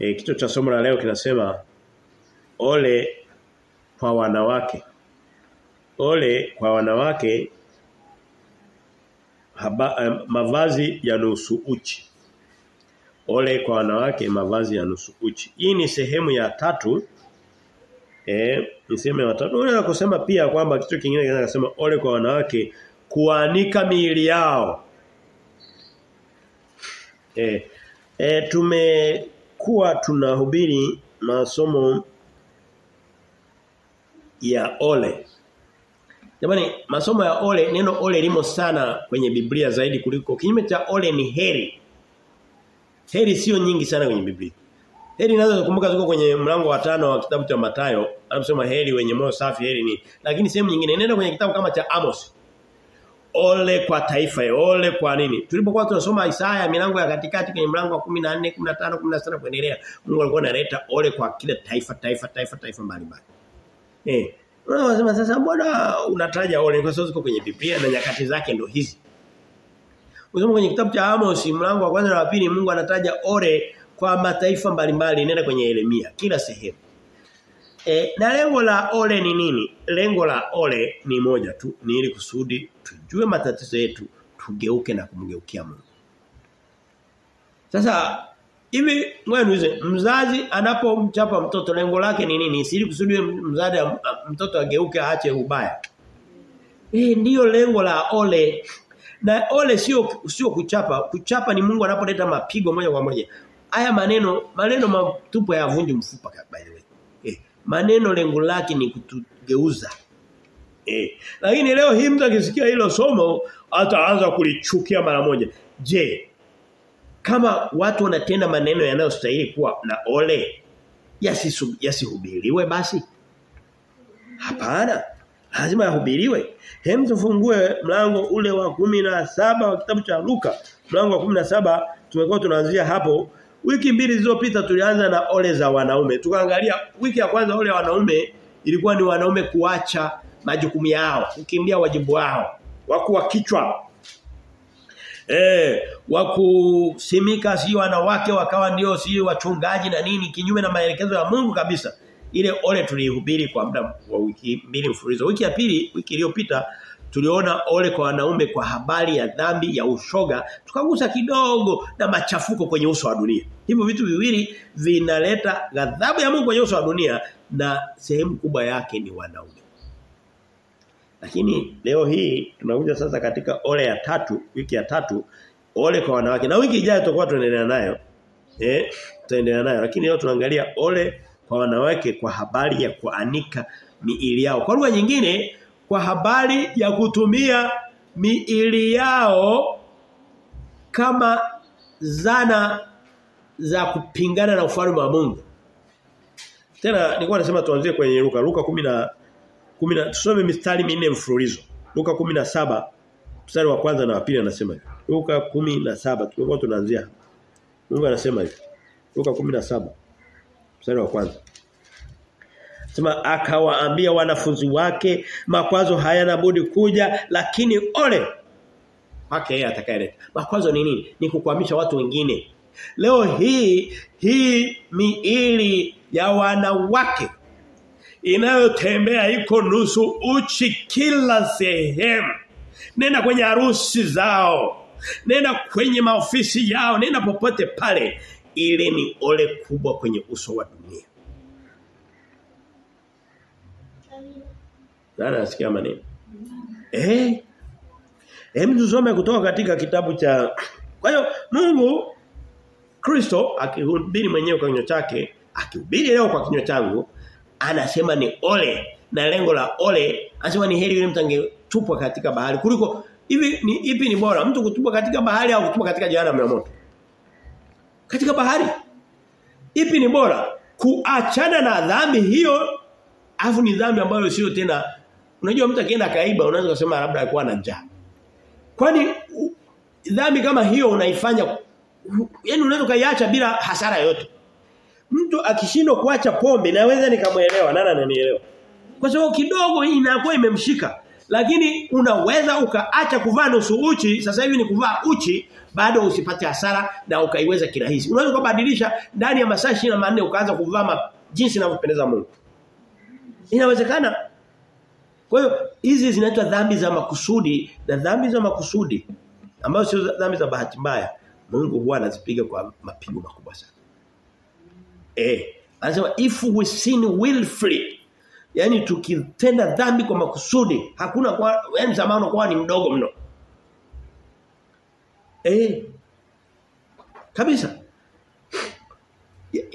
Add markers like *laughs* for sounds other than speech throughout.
E, kichwa cha somo la leo kinasema ole kwa wanawake. Ole kwa wanawake haba, eh, mavazi ya nusu uchi. Ole kwa wanawake mavazi ya nusu uchi. Hii ni sehemu ya tatu. Eh, ni sehemu ya tatu. Unaweza kusema pia kwamba kitu kingine kinasema ole kwa wanawake kuanika miili yao. Eh, eh tumekuwa tunahubiri masomo ya ole. Jamani masomo ya ole neno ole limo sana kwenye Biblia zaidi kuliko kinyume cha ole ni heri. Heri sio nyingi sana kwenye Biblia. Heri naweza kukumbuka ziko kwenye mlango wa tano wa kitabu cha Mathayo, anasema heri wenye moyo safi heri ni. Lakini sehemu nyingine nenda kwenye kitabu kama cha Amos. Ole kwa taifa, ole kwa nini? Tulipokuwa tunasoma Isaya milango ya katikati kwenye mlango wa 14, 15, 16 kuendelea, Mungu alikuwa analeta ole kwa kila taifa, taifa, taifa, taifa mbalimbali. Eh, unasema sasa mbona unataja ole kwa sababu ziko kwenye Biblia na nyakati zake ndo hizi. Unasoma kwenye kitabu cha Amos mlango wa kwanza na wa pili Mungu anataja ole kwa mataifa mbalimbali nenda kwenye Yeremia kila sehemu. E, na lengo la ole ni nini? Lengo la ole ni moja tu, ni ili kusudi tujue matatizo yetu, tugeuke na kumgeukia Mungu. Sasa hivi ngoja niulize, mzazi anapomchapa mtoto lengo lake ni nini? Si kusudi mzazi mtoto ageuke aache ubaya. Eh ndiyo lengo la ole. Na ole sio sio kuchapa, kuchapa ni Mungu anapoleta mapigo moja kwa moja. Haya maneno maneno matupu hayavunji mfupa by the way. Maneno lengo lake ni kutugeuza. Eh, lakini leo hii mtu akisikia hilo somo ataanza kulichukia mara moja. Je, kama watu wanatenda maneno yanayostahili kuwa na ole yasihubiriwe yasi basi? Hapana. Lazima yahubiriwe. Hem tufungue mlango ule wa kumi na saba wa kitabu cha Luka. Mlango wa kumi na saba tumekuwa tunaanzia hapo. Wiki mbili zilizopita tulianza na ole za wanaume. Tukaangalia wiki ya kwanza ole wanaume ilikuwa ni wanaume kuacha majukumu yao, kukimbia wajibu wao, wakuwa kichwa. Eh, wakusimika si wanawake wakawa ndio si wachungaji na nini kinyume na maelekezo ya Mungu kabisa. Ile ole tulihubiri kwa muda wa wiki mbili mfululizo. Wiki ya pili, wiki iliyopita tuliona ole kwa wanaume kwa habari ya dhambi ya ushoga, tukagusa kidogo na machafuko kwenye uso wa dunia. Hivyo vitu viwili vinaleta ghadhabu ya Mungu kwenye uso wa dunia na sehemu kubwa yake ni wanaume. Lakini leo hii tunakuja sasa katika ole ya tatu, wiki ya tatu, ole kwa wanawake. Na wiki ijayo tutakuwa tunaendelea nayo. Eh, tutaendelea nayo. Lakini leo tunaangalia ole kwa wanawake kwa habari ya kuanika miili yao. Kwa lugha nyingine kwa habari ya kutumia miili yao kama zana za kupingana na ufalme wa Mungu. Tena nilikuwa nasema tuanzie kwenye Luka Luka 10 na 10 tusome mistari minne mfululizo. Luka 17 mstari wa kwanza na wa pili anasema hivi. Luka 17 tulikuwa tunaanzia. Mungu anasema hivi. Luka 17 mstari wa kwanza. Sema akawaambia wanafunzi wake makwazo hayana budi kuja lakini ole wake yeye atakayeleta. Makwazo ni nini? Ni kukwamisha watu wengine. Leo hii hii miili ya wanawake inayotembea iko nusu uchi kila sehemu. Nenda kwenye harusi zao. Nenda kwenye maofisi yao, nenda popote pale. Ile ni ole kubwa kwenye uso wa dunia. Nani anasikia maneno? Eh? Hem tusome kutoka katika kitabu cha Kwa hiyo Mungu Kristo akihubiri mwenyewe kwa kinywa chake, akihubiri leo kwa kinywa changu, anasema ni ole na lengo la ole anasema ni heri yule mtu angetupwa katika bahari kuliko hivi ni ipi ni bora mtu kutupwa katika bahari au kutupwa katika jehanamu ya moto? Katika bahari. Ipi ni bora? Kuachana na dhambi hiyo afu ni dhambi ambayo sio tena unajua mtu akienda kaiba unaweza kusema labda alikuwa na njaa. Kwani dhambi kama hiyo unaifanya yani unaweza kaiacha bila hasara yote. Mtu akishindwa kuacha pombe naweza nikamuelewa nani ananielewa. Kwa sababu kidogo inakuwa imemshika. Lakini unaweza ukaacha kuvaa nusu uchi, sasa hivi ni kuvaa uchi bado usipate hasara na ukaiweza kirahisi. Unaweza kubadilisha ndani ya masaa 24 ukaanza kuvaa jinsi inavyopendeza Mungu. Inawezekana. Kwa hiyo hizi zinaitwa dhambi za makusudi na dhambi za makusudi ambazo sio dhambi za bahati mbaya. Mungu huwa anazipiga kwa mapigo makubwa sana. Eh, anasema if we sin willfully Yaani tukitenda dhambi kwa makusudi, hakuna kwa yani msamaha kwa ni mdogo mno. Eh. Kabisa.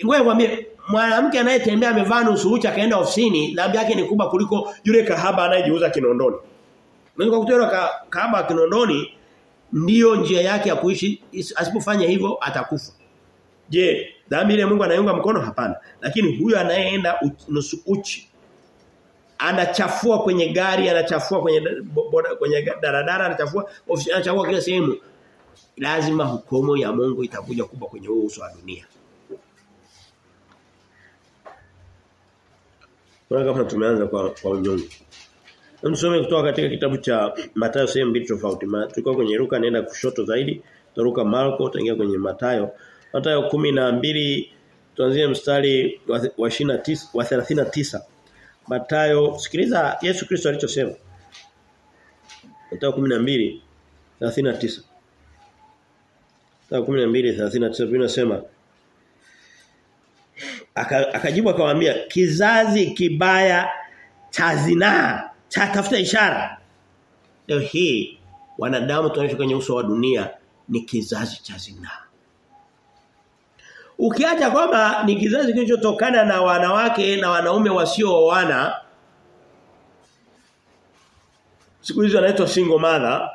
Wewe mwambie mwanamke anayetembea amevaa nusu uchi akaenda ofisini, dhambi yake ni kubwa kuliko yule kahaba anayejiuza kinondoni. Mimi kwa kutoa ka, kahaba kinondoni ndiyo njia yake ya kuishi asipofanya hivyo atakufa. Je, dhambi ile Mungu anaiunga mkono hapana. Lakini huyo anayeenda nusu uchi anachafua kwenye gari, anachafua kwenye boda, kwenye daradara, anachafua ofisi, anachafua kila sehemu. Lazima hukumu ya Mungu itakuja kubwa kwenye uso wa dunia. Kwa kama tumeanza kwa kwa unyonge. Tusome kutoka katika kitabu cha Mathayo sehemu mbili tofauti. Tulikuwa kwenye Luka naenda kushoto zaidi, Luka Marko, tutaingia kwenye Mathayo. Mathayo 12 tuanzie mstari wa 29 wa 39. Mathayo sikiliza Yesu Kristo alichosema. Mathayo 12 39. Mathayo 12 39 vinasema akajibu akamwambia kizazi kibaya cha zinaa cha tafuta ishara. Leo hii wanadamu tunaishi kwenye uso wa dunia ni kizazi cha zinaa. Ukiacha kwamba ni kizazi kilichotokana na wanawake na wanaume wasiooana siku hizo anaitwa single mother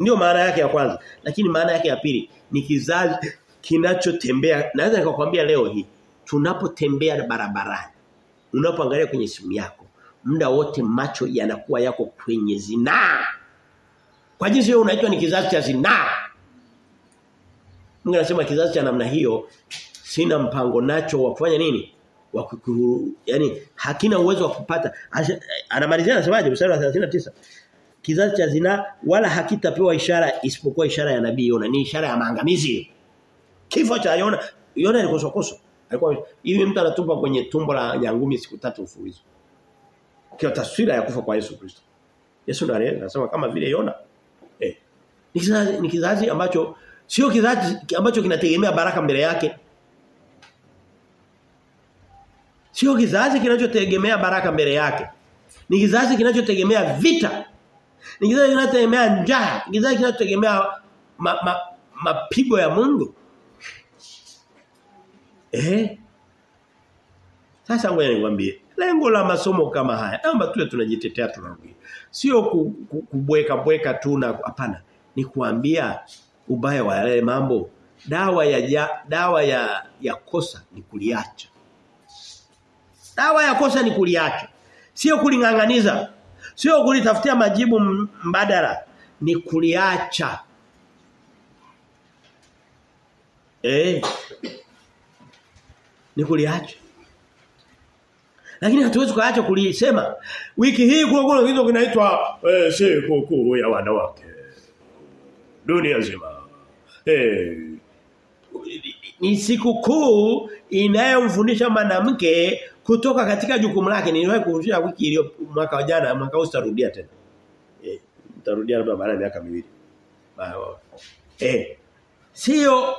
ndio maana yake ya kwanza lakini maana yake ya pili ni kizazi kinachotembea naweza nikakwambia leo hii tunapotembea barabarani unapoangalia kwenye simu yako muda wote macho yanakuwa yako kwenye zinaa kwa jinsi hiyo unaitwa ni kizazi cha zinaa Mungu anasema kizazi cha namna hiyo sina mpango nacho wa kufanya nini? Wa yani hakina uwezo wa kupata. Anamalizia anasemaje mstari wa 39. Kizazi cha zina wala hakitapewa ishara isipokuwa ishara ya nabii ona ni ishara ya maangamizi. Kifo cha Yona, Yona alikosokoso. Alikuwa hivi mtu anatupa kwenye tumbo la nyangumi siku tatu mfululizo. Kwa taswira ya kufa kwa Yesu Kristo. Yesu ndiye anasema kama vile Yona. Eh. Ni kizazi, ni kizazi ambacho Sio kizazi ambacho kinategemea baraka mbele yake. Sio kizazi kinachotegemea baraka mbele yake. Ni kizazi kinachotegemea vita. Ni kizazi kinachotegemea njaa, ni kizazi kinachotegemea mapigo ma, ma, ya Mungu. Eh? Sasa ngoja nikwambie, lengo la masomo kama haya, naomba tuwe tunajitetea tunarudi. Sio kubweka bweka tu na hapana, ni kuambia ubaya wa yale mambo. Dawa ya, ya dawa ya ya kosa ni kuliacha. Dawa ya kosa ni kuliacha. Sio kuling'ang'aniza. Sio kulitafutia majibu mbadala. Ni kuliacha. Eh ni kuliacha. Lakini hatuwezi kuacha kulisema. Wiki hii kwa kuna kitu kinaitwa eh, siku kuu ya wanawake. Dunia nzima. Eh. Ni siku kuu inayomfundisha mwanamke kutoka katika jukumu lake. Niliwahi kufundisha wiki iliyo mwaka jana mwaka huu tarudia tena. Eh tarudia labda baada ya miaka miwili. Eh. Sio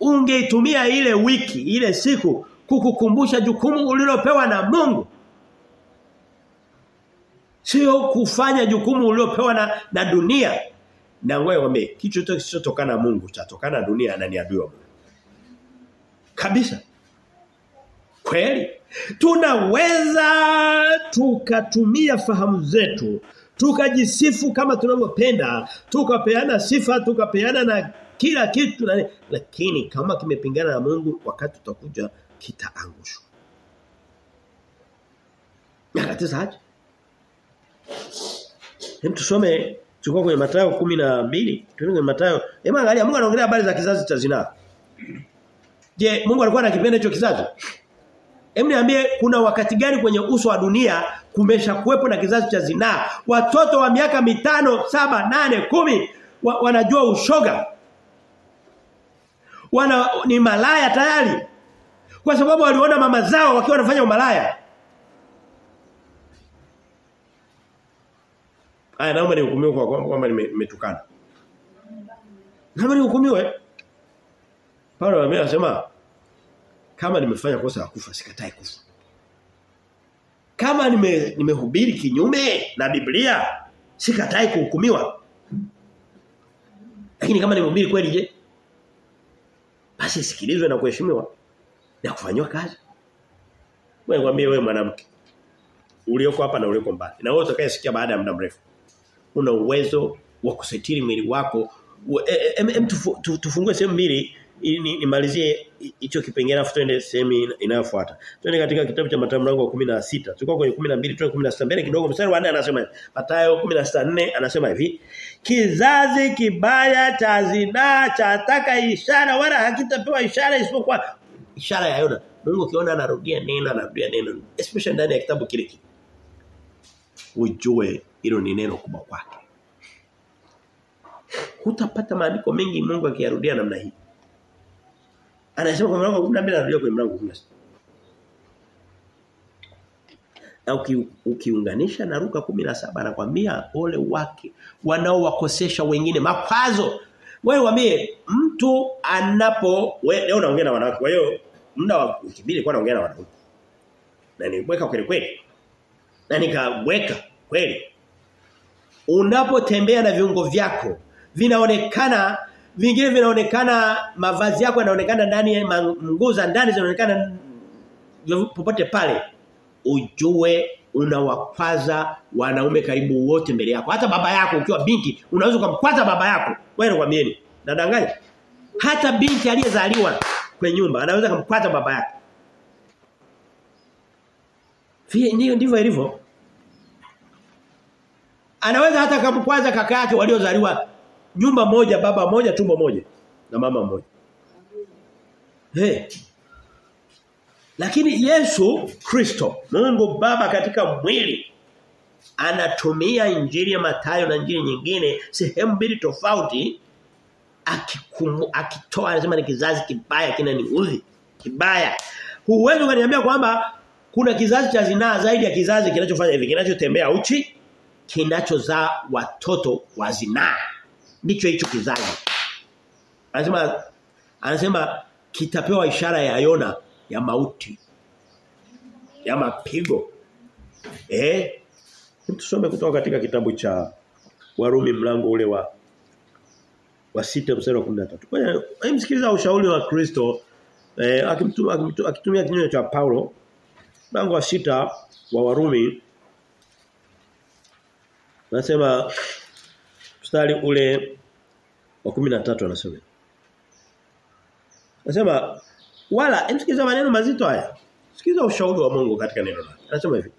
ungeitumia ile wiki ile siku kukukumbusha jukumu ulilopewa na Mungu. Sio kufanya jukumu uliopewa na, na dunia. Na wewe kitu kisichotokana na Mungu chatokana na dunia na wa Mungu. Kabisa. Kweli. Tunaweza tukatumia fahamu zetu tukajisifu kama tunavyopenda tukapeana sifa tukapeana na kila kitu lakini kama kimepingana na Mungu wakati tutakuja kitaangushwa nyakati haja. hem tusome tulikuwa kwenye Mathayo 12 tuende kwenye Mathayo hebu angalia Mungu anaongelea habari za kizazi cha zinaa je Mungu alikuwa anakipenda hicho kizazi Hebu niambie kuna wakati gani kwenye uso wa dunia kumesha kuwepo na kizazi cha zinaa? Watoto wa miaka mitano, saba, nane, kumi wa, wanajua ushoga. Wana ni malaya tayari. Kwa sababu waliona mama zao wakiwa wanafanya umalaya. Aya naomba nihukumiwe kwa kwamba nimetukana. Naomba nihukumiwe. Paulo anasema kama nimefanya kosa la kufa sikatai kufa. Kama nime nimehubiri kinyume na Biblia sikatai kuhukumiwa. Lakini kama nimehubiri kweli je? Basi sikilizwe na kuheshimiwa na kufanywa kazi. Wewe ngwambie wewe mwanamke ulioko hapa na ulioko mbali. Na wewe utakayesikia baada ya muda mrefu. Una uwezo wa kusitiri mwili wako. Em, tu, tufungue sehemu mbili ili nimalizie hicho kipengele afu twende sehemu inayofuata. Twende katika kitabu cha Mathayo mlango wa 16. Tulikuwa kwenye 12 twende 16 mbele kidogo mstari wa 4 anasema hivi. Mathayo 16:4 anasema hivi. Kizazi kibaya cha zinaa chataka ishara wala hakitapewa ishara isipokuwa ishara ya Yona. Mungu ukiona anarudia neno anarudia neno especially ndani ya kitabu kile kile. Ujue hilo ni neno kubwa kwake. Hutapata maandiko mengi Mungu akiyarudia namna hii. Anasema kwa mlango wa 12 anarudia kwa mlango wa 16. Na uki, ukiunganisha na Luka 17 anakuambia ole wake wanaowakosesha wengine makwazo. Wewe waambie mtu anapo we, leo naongea na wanawake. Kwa hiyo muda wa wiki mbili kwa naongea na wanaume. Na niweka kweli kweli. Na nikaweka kweli. Unapotembea na viungo vyako vinaonekana vingine vinaonekana mavazi yako yanaonekana ndani ya nguo za ndani zinaonekana popote pale ujue unawakwaza wanaume karibu wote mbele yako hata baba yako ukiwa binti unaweza kumkwaza baba yako wewe nikwambieni nadanganya hata binti aliyezaliwa kwenye nyumba anaweza kumpata baba yake ndio ndivyo ilivyo anaweza hata kumkwaza kaka yake waliozaliwa nyumba moja baba moja tumbo moja na mama moja. Hey. Lakini Yesu Kristo Mungu Baba katika mwili anatumia injili ya Mathayo na injili nyingine sehemu mbili tofauti akikumu akitoa anasema ni kizazi kibaya kina ni udhi kibaya. Huwezi kuniambia kwamba kuna kizazi cha zinaa zaidi ya kizazi kinachofanya hivi kinachotembea uchi kinachozaa watoto wa zinaa ndicho hicho kizazi. Anasema anasema kitapewa ishara ya Yona ya mauti. Ya mapigo. Eh? Tusome kutoka katika kitabu cha Warumi mlango ule wa wa sita mstari wa 13. Kwa hiyo msikiliza ushauri wa Kristo eh akitumia akitumia kinywa cha Paulo mlango wa sita wa Warumi anasema mstari ule wa 13 anasema. Anasema wala msikiliza maneno mazito haya. Sikiza ushauri wa Mungu katika neno lake. Anasema hivi.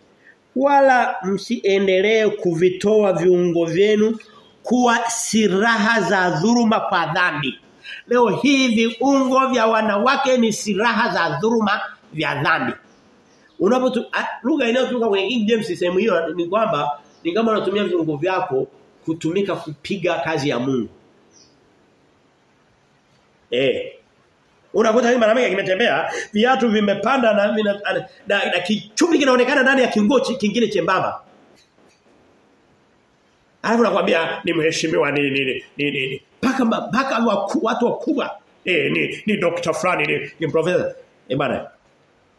Wala msiendelee kuvitoa viungo vyenu kuwa silaha za dhuruma kwa dhambi. Leo hii viungo vya wanawake ni silaha za dhuruma vya dhambi. Unapo lugha inayotumika kwenye King James sehemu hiyo ni kwamba ni kama unatumia viungo vyako kutumika kupiga kazi ya Mungu. Eh. Unakuta hii mwanamke kimetembea, viatu vimepanda na na, na, na, na kichupi kinaonekana ndani ya kingochi kingine chembamba. Alafu nakwambia ni mheshimiwa ni ni ni ni paka paka watu wakubwa. Eh ni ni dokta fulani ni, ni profesa. Eh bana.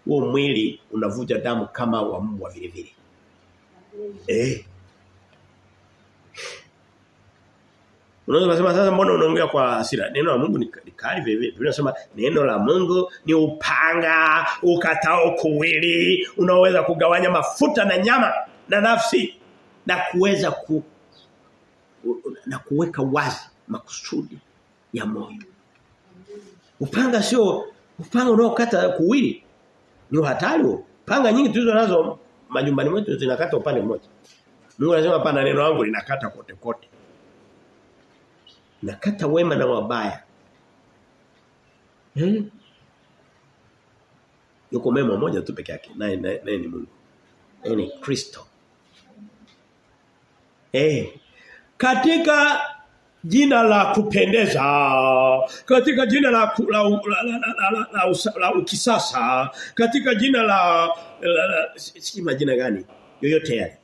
Huo mwili unavuja damu kama wa mbwa vile vile. Eh. Unaweza kusema sasa mbona unaongea kwa hasira? Neno la Mungu ni kali vile vile. Biblia inasema neno la Mungu ni upanga ukatao kuwili, unaweza kugawanya mafuta na nyama na nafsi na kuweza ku na kuweka wazi makusudi ya moyo. Upanga sio upanga unaokata kuwili. Ni hatari. Panga nyingi tulizo nazo majumbani mwetu zinakata upande mmoja. Mungu anasema pana neno langu linakata kote kote. Nakata wema na wabaya. Eh? Yuko mema mmoja tu peke yake. Naye naye ni Mungu. Naye ni Kristo. Eh. Katika jina la kupendeza katika jina la la, la, la, la, la, la, la ukisasa katika jina la, la, la si majina gani yoyote yale.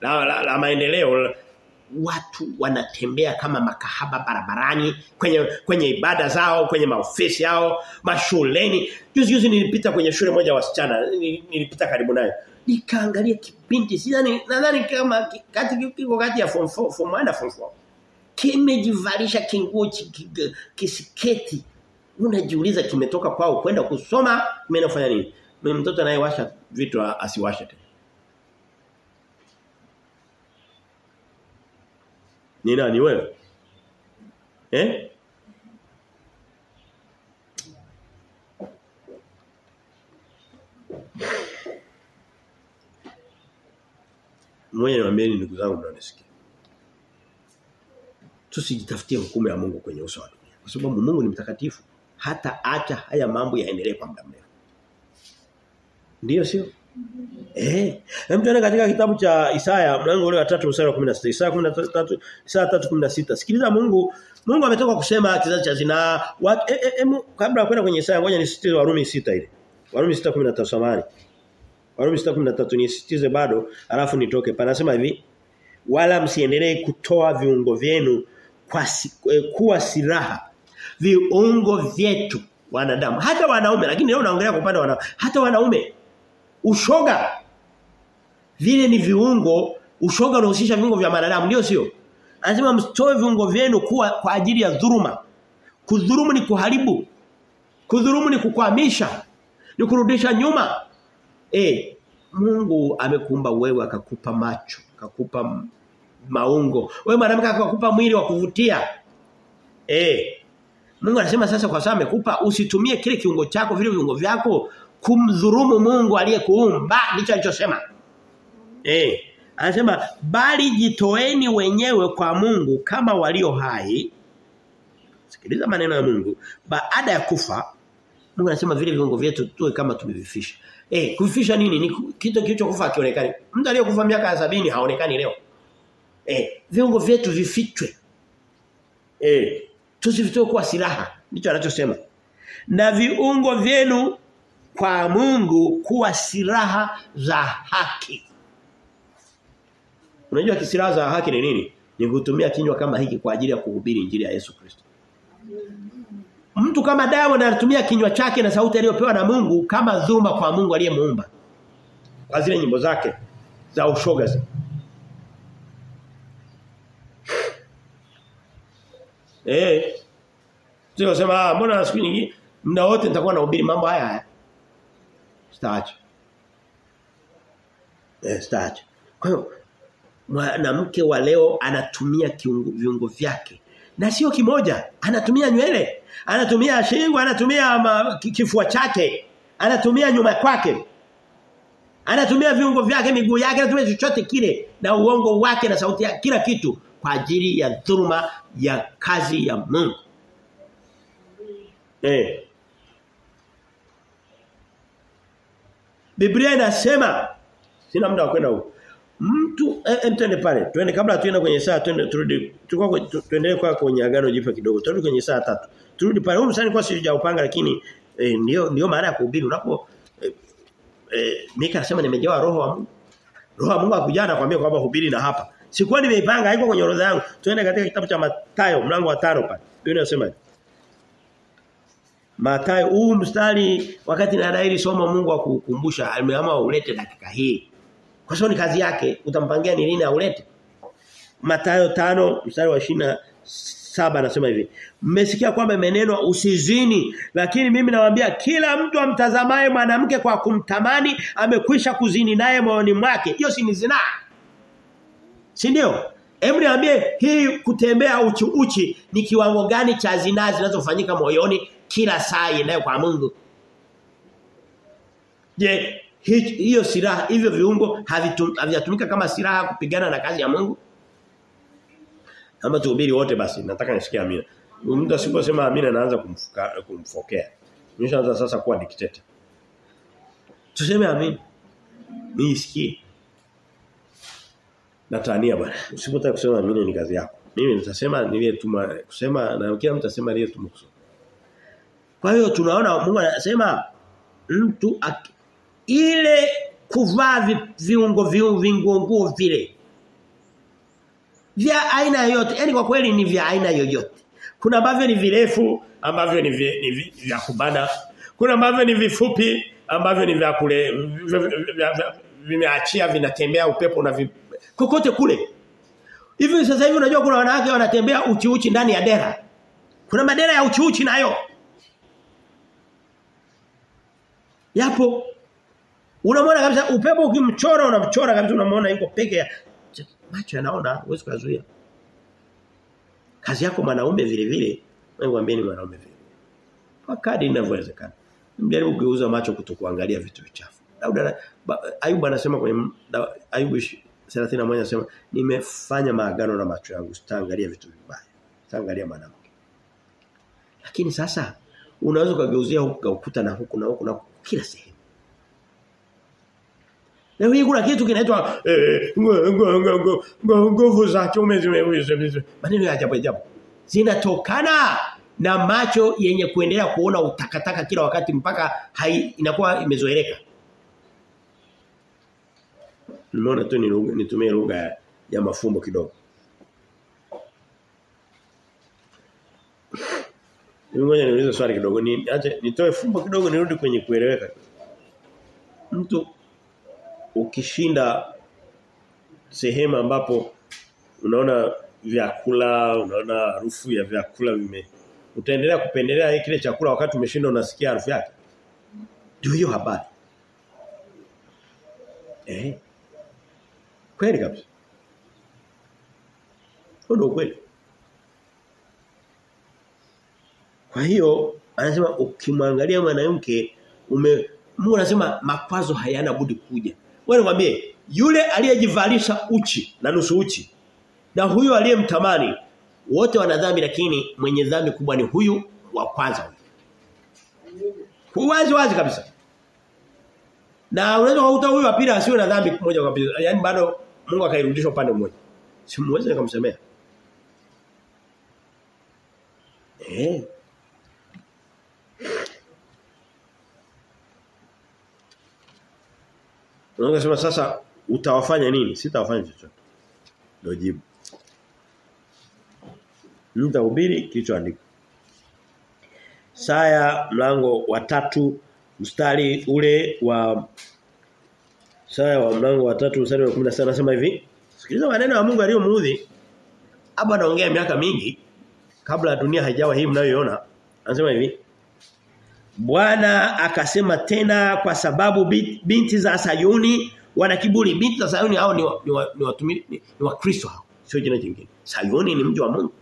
La, la, la maendeleo la- watu wanatembea kama makahaba barabarani kwenye kwenye ibada zao kwenye maofisi yao mashuleni. Juzi juzi nilipita kwenye shule moja wasichana ni- nilipita karibu nayo nikaangalia kipindi sidhani nadhani kama kati kiko kati ya form 4 form 1 na form 4 kimejivalisha kinguo kisiketi unajiuliza kimetoka kwao kwenda kusoma menafanya kufanya nini mtoto anayewasha vitu asiwashe tena. Ni nani wewe? Eh Mwenye niwaambieni ndugu zangu mnanisikia. Tusijitafutie hukumu ya Mungu kwenye uso wa dunia. Kwa sababu Mungu ni mtakatifu. Hata acha haya mambo yaendelee kwa muda mrefu. Ndiyo sio? Eh, hem tuende katika kitabu cha Isaya mlango ule wa 3 mstari wa 16. Isaya 13 Isaya 3:16. Sikiliza Mungu, Mungu ametoka kusema kizazi cha eh, eh, eh, mu- kabla ya kwenda kwenye Isaya ngoja nisitize Warumi 6 ile. Warumi 6:13 samahani. Warumi 6:13 nisitize bado alafu nitoke. Panasema hivi, wala msiendelee kutoa viungo vyenu kwa si, eh, kuwa silaha. Viungo vyetu wanadamu, hata wanaume lakini leo naongelea kwa upande wa wanaume. Hata wanaume ushoga. Vile ni viungo ushoga unahusisha viungo vya wanadamu ndio sio? Anasema msitoe viungo vyenu kuwa kwa ajili ya dhuruma kudhulumu ni kuharibu. Kudhulumu ni kukwamisha. Ni kurudisha nyuma eh Mungu amekuumba wewe akakupa macho akakupa maungo wewe mwanamke akakupa mwili wa kuvutia eh Mungu anasema sasa kwa sababu amekupa usitumie kile kiungo chako vile viungo vyako kumdhulumu Mungu aliyekuumba ndicho alichosema. Eh, anasema bali jitoeni wenyewe kwa Mungu kama walio hai. Sikiliza maneno ya Mungu. Baada ya kufa Mungu anasema vile viungo vyetu tuwe kama tumevifisha. Eh, kufisha nini? Ni kitu kilichokufa akionekani. Mtu aliyekufa miaka ya sabini haonekani leo. Eh, viungo vyetu vifichwe. Eh, tusivitoe kuwa silaha. Ndicho anachosema. Na viungo vyenu kwa Mungu kuwa silaha za haki. Unajua kisilaha za haki ni nini? Ni kutumia kinywa kama hiki kwa ajili ya kuhubiri injili ya Yesu Kristo. Mtu kama Diamond anatumia kinywa chake na sauti aliyopewa na Mungu kama dhuma kwa Mungu aliyemuumba. Kwa zile nyimbo zake za ushoga zile. Eh. Sio sema ah mbona siku nyingi muda wote nitakuwa nahubiri mambo haya haya. Staacha. Eh staacha. Kwa hiyo mwanamke wa leo anatumia kiungo, viungo vyake na sio kimoja. Anatumia nywele. Anatumia shingo anatumia kifua chake. Anatumia nyuma kwake. Anatumia viungo vyake miguu yake anatumia chochote kile na uongo wake na sauti yake kila kitu kwa ajili ya dhuluma ya kazi ya Mungu. Eh. Biblia inasema sina muda wa kwenda huko Mtu eh, eh, twende pale. Twende kabla tuende kwenye saa twende turudi tulikuwa kwe- tu- tuendelee kwa kwenye agano jipya kidogo. Turudi kwenye saa tatu. Turudi pale. Huyu msani kwa sijaupanga lakini eh, ndio ndio maana ya kuhubiri unapo eh, eh, Mika anasema nimejawa roho wa Mungu. Roho wa Mungu akujana anakuambia kwamba hubiri na hapa. Sikuwa nimeipanga haiko kwenye orodha yangu. Twende katika kitabu cha Mathayo mlango wa 5 pale. Biblia inasema. Mathayo huu mstari wakati na dairi somo Mungu akukumbusha ameamua ulete dakika hii. Kwa sababu ni kazi yake, utampangia ni nini aulete. Mathayo tano mstari wa 27 anasema hivi. Mmesikia kwamba imenenwa usizini, lakini mimi nawaambia kila mtu amtazamaye mwanamke kwa kumtamani amekwisha kuzini naye moyoni mwake. Hiyo si ni zinaa. Si ndio? Niambie hii kutembea uchi uchi ni kiwango gani cha zinaa zinazofanyika moyoni kila saa inayo kwa Mungu? Je, hiyo silaha hivyo viungo havijatumika kama silaha kupigana na kazi ya Mungu? Ama tuhubiri wote basi nataka nisikie amina. Mtu asiposema amina naanza kumfuka kumfokea. Nimeshaanza sasa kuwa dikteta. Tuseme amina. Nisikie. Natania bwana. Usipotaka kusema amina ni kazi yako. Mimi nitasema niliyetuma kusema na kila mtu atasema aliyetuma kusoma. Kwa hiyo tunaona Mungu anasema mtu ile kuvaa vi, viungo viungo nguo vile. Vya aina yoyote yani kwa kweli ni vya aina yoyote. Kuna ambavyo ni virefu ambavyo ni, vya kubana kuna ambavyo ni vifupi ambavyo ni vya kule vimeachia vinatembea upepo na kokote kule. Hivi sasa hivi unajua kuna wanawake wanatembea uchi uchi ndani ya dera. Kuna madera ya uchi uchi nayo. Yapo unamwona kabisa upepo ukimchora unamchora kabisa unamwona yuko peke ya macho yanaona huwezi kuzuia kazi yako mwanaume vile vile wewe mwambieni mwanaume vile kwa kadri inavyowezekana. Mjaribu kugeuza macho kutokuangalia vitu vichafu. Dauda Ayubu anasema kwenye Ayubu 31 anasema nimefanya maagano na macho yangu sitaangalia vitu vibaya. Sitaangalia mwanamke. Lakini sasa unaweza kugeuzia huku ukuta na huku na huku na kila sehemu Leo hii kuna kitu kinaitwa nguvu za kiume zimeweza. Maneno ya ajabu ajabu. Zinatokana na macho yenye kuendelea kuona utakataka kila wakati mpaka hai, inakuwa imezoeleka. Nimeona tu nitumie lugha ya mafumbo kidogo. Ngoja niulize swali kidogo. Ni acha nitoe fumbo kidogo nirudi kwenye kueleweka. Mtu ukishinda sehemu ambapo unaona vyakula, unaona harufu ya vyakula vime utaendelea kupendelea kile chakula wakati umeshinda unasikia harufu yake. Ndio hiyo habari. Eh. Kweli kabisa. Ndio kweli. Kwa hiyo anasema ukimwangalia mwanamke ume Mungu anasema makwazo hayana budi kuja. Wewe mwambie yule aliyejivalisha uchi na nusu uchi na huyu aliyemtamani wote wana dhambi lakini mwenye dhambi kubwa ni huyu wa kwanza Huwazi Wazi kabisa. Na unaweza kukuta huyu wa pili asiwe na dhambi moja kabisa. Yaani bado Mungu akairudisha upande mmoja. Simuweze kumsemea. Eh. Unaweza sema sasa utawafanya nini? Sitawafanya chochote. Ndio jibu. Nitahubiri kilichoandikwa. Saya mlango wa tatu mstari ule wa Saya wa mlango wa tatu mstari wa 17 anasema hivi. Sikiliza maneno ya Mungu aliyomuudhi. Hapa anaongea miaka mingi kabla dunia haijawa hii mnayoiona. Anasema hivi. Bwana akasema tena kwa sababu binti za Sayuni wana kiburi. Binti za Sayuni hao ni ni ni ni, ni hao. Sio jina jingine. Sayuni ni mji wa Mungu.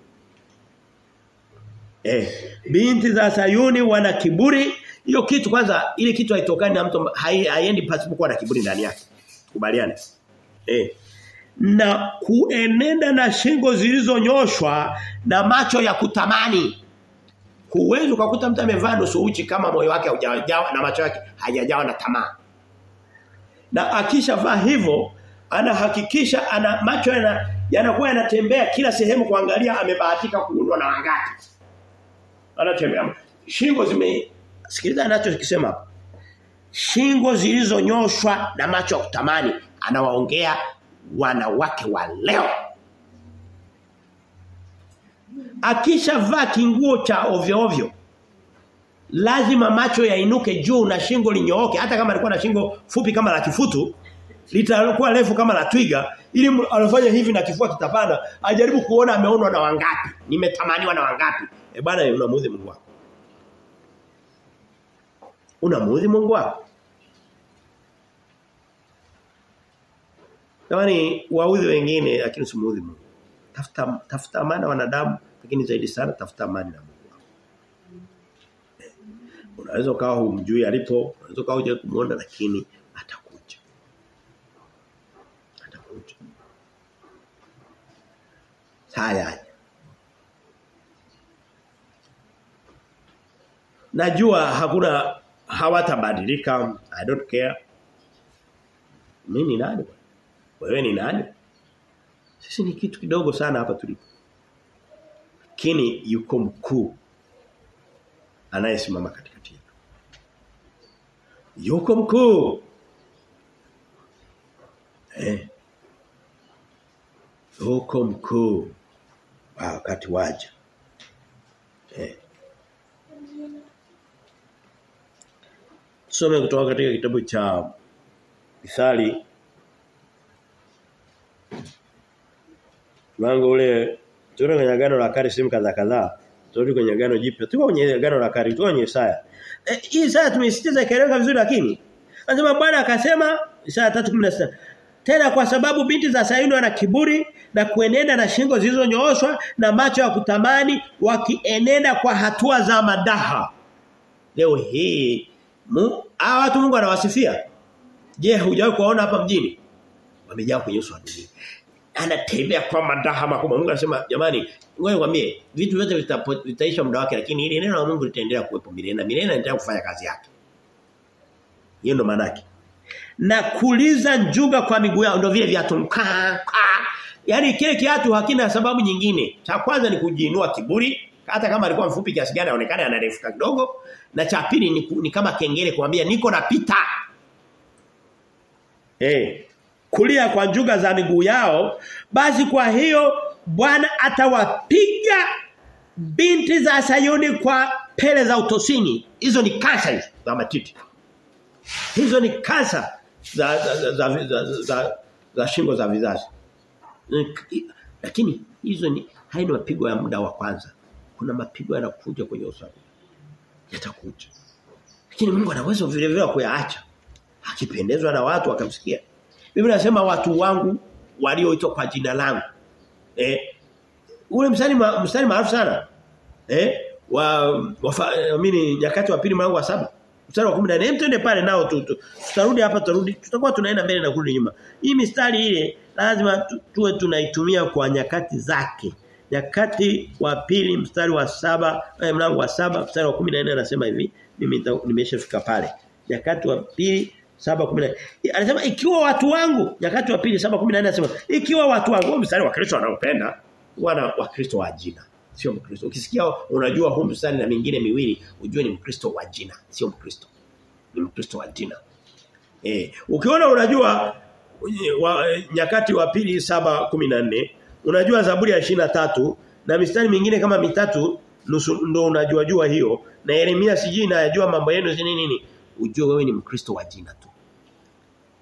Eh, binti za Sayuni wana kiburi. Hiyo kitu kwanza ile kitu haitokani na mtu haiendi pasipokuwa na kiburi ndani yake. Kubaliane. Eh. Na kuenenda na shingo zilizonyoshwa na macho ya kutamani. Huwezi ukakuta mtu amevaa nusu uchi kama moyo wake haujajawa na macho yake hajajawa na tamaa. Na akishavaa hivyo anahakikisha ana macho yana yanakuwa yanatembea kila sehemu kuangalia amebahatika kuundwa na wangapi. Anatembea. Shingo zime sikiliza anachokisema. Shingo zilizonyoshwa na macho ya kutamani anawaongea wanawake wa leo. Akishavaa kinguo cha ovyo ovyo lazima macho yainuke juu na shingo linyooke. Hata kama alikuwa na shingo fupi kama la kifutu litakuwa refu kama la twiga ili anafanya hivi na kifua kitapanda ajaribu kuona ameonwa na wangapi. Nimetamaniwa na wangapi. E bwana unamuudhi Mungu wako? Unamuudhi Mungu wako? Jamani waudhi wengine lakini usimuudhi Mungu. Tafuta tafuta maana wanadamu lakini zaidi sana tafuta amani na Mungu Unaweza ukawa humjui alipo, unaweza ukawa huje kumuona lakini atakuja. Atakuja. Haya. Najua hakuna hawatabadilika, I don't care. Mimi ni nani? Wewe ni nani? Sisi ni kitu kidogo sana hapa tulipo. Lakini yuko mkuu anayesimama katikati yetu. Yuko mkuu. Eh. Yuko mkuu. Wakati waja. Eh. Tusome kutoka katika kitabu cha Mithali Mlango ule tuko kwenye agano la kale sehemu kadhaa kadhaa. Turudi kwenye agano jipya. Tuko kwenye agano la kale, tuko kwenye Isaya. Eh, hii Isaya tumeisitiza ikaeleweka vizuri lakini anasema Bwana akasema Isaya 3:16 tena kwa sababu binti za Sayuni wana kiburi na kuenenda na shingo zilizonyooshwa na macho ya kutamani wakienenda kwa hatua za madaha. Leo hii mu, hawa watu Mungu anawasifia. Je, hujawahi kuona hapa mjini? Wamejaa kwenye uso wa dunia. Anatembea kwa madaha makubwa. Mungu anasema jamani, ngoja nikwambie, vitu vyote vitaisha muda wake lakini ile neno la Mungu litaendelea kuwepo milele na milele inaendelea kufanya kazi yake. Hiyo ndo maana yake. Na kuliza njuga kwa miguu yao ndio vile viatu. Yaani kile kiatu hakina sababu nyingine. Cha kwanza ni kujiinua kiburi, hata kama alikuwa mfupi kiasi gani aonekane anarefuka kidogo, na cha pili ni, ni kama kengele kumwambia niko napita. Eh. Hey, kulia kwa njuga za miguu yao, basi kwa hiyo Bwana atawapiga binti za Sayuni kwa pele za utosini. Hizo ni kansa hizo za matiti. Hizo ni kansa za za za, za, za, za, za shingo za vizazi. Lakini hizo ni haina mapigo ya muda wa kwanza. Kuna mapigo yanakuja kwenye usafi. Yatakuja. Lakini Mungu anaweza vile vile kuyaacha. Akipendezwa na watu akamsikia. Biblia inasema watu wangu walioitwa kwa jina langu. Eh? Ule mstari mstari maarufu sana. Eh? Wa waamini nyakati wa pili mlango wa saba. Mstari wa 14 hem twende pale nao tu, tu. tutarudi hapa tutarudi. Tutakuwa tunaenda mbele na kurudi nyuma. Hii mistari ile lazima tuwe tunaitumia kwa nyakati zake. Nyakati wa pili mstari wa saba eh, mlango wa saba mstari wa 14 anasema hivi. Mimi nimeshafika pale. Nyakati wa pili 7:14 anasema ikiwa watu wangu nyakati wa pili 7:14 anasema ikiwa watu wangu mstari wa Kristo wanaopenda wana wa Kristo wa jina sio mkristo. Ukisikia unajua huu mstari na mingine miwili ujue ni mkristo wa jina sio mkristo. Ni mkristo wa jina. Eh ukiona unajua wa, nyakati wa pili 7:14 unajua zaburi ya tatu na mistari mingine kama mitatu nusu ndo unajua jua hiyo na Yeremia sijui najua mambo yenu nini nini ujue wewe ni mkristo wa jina tu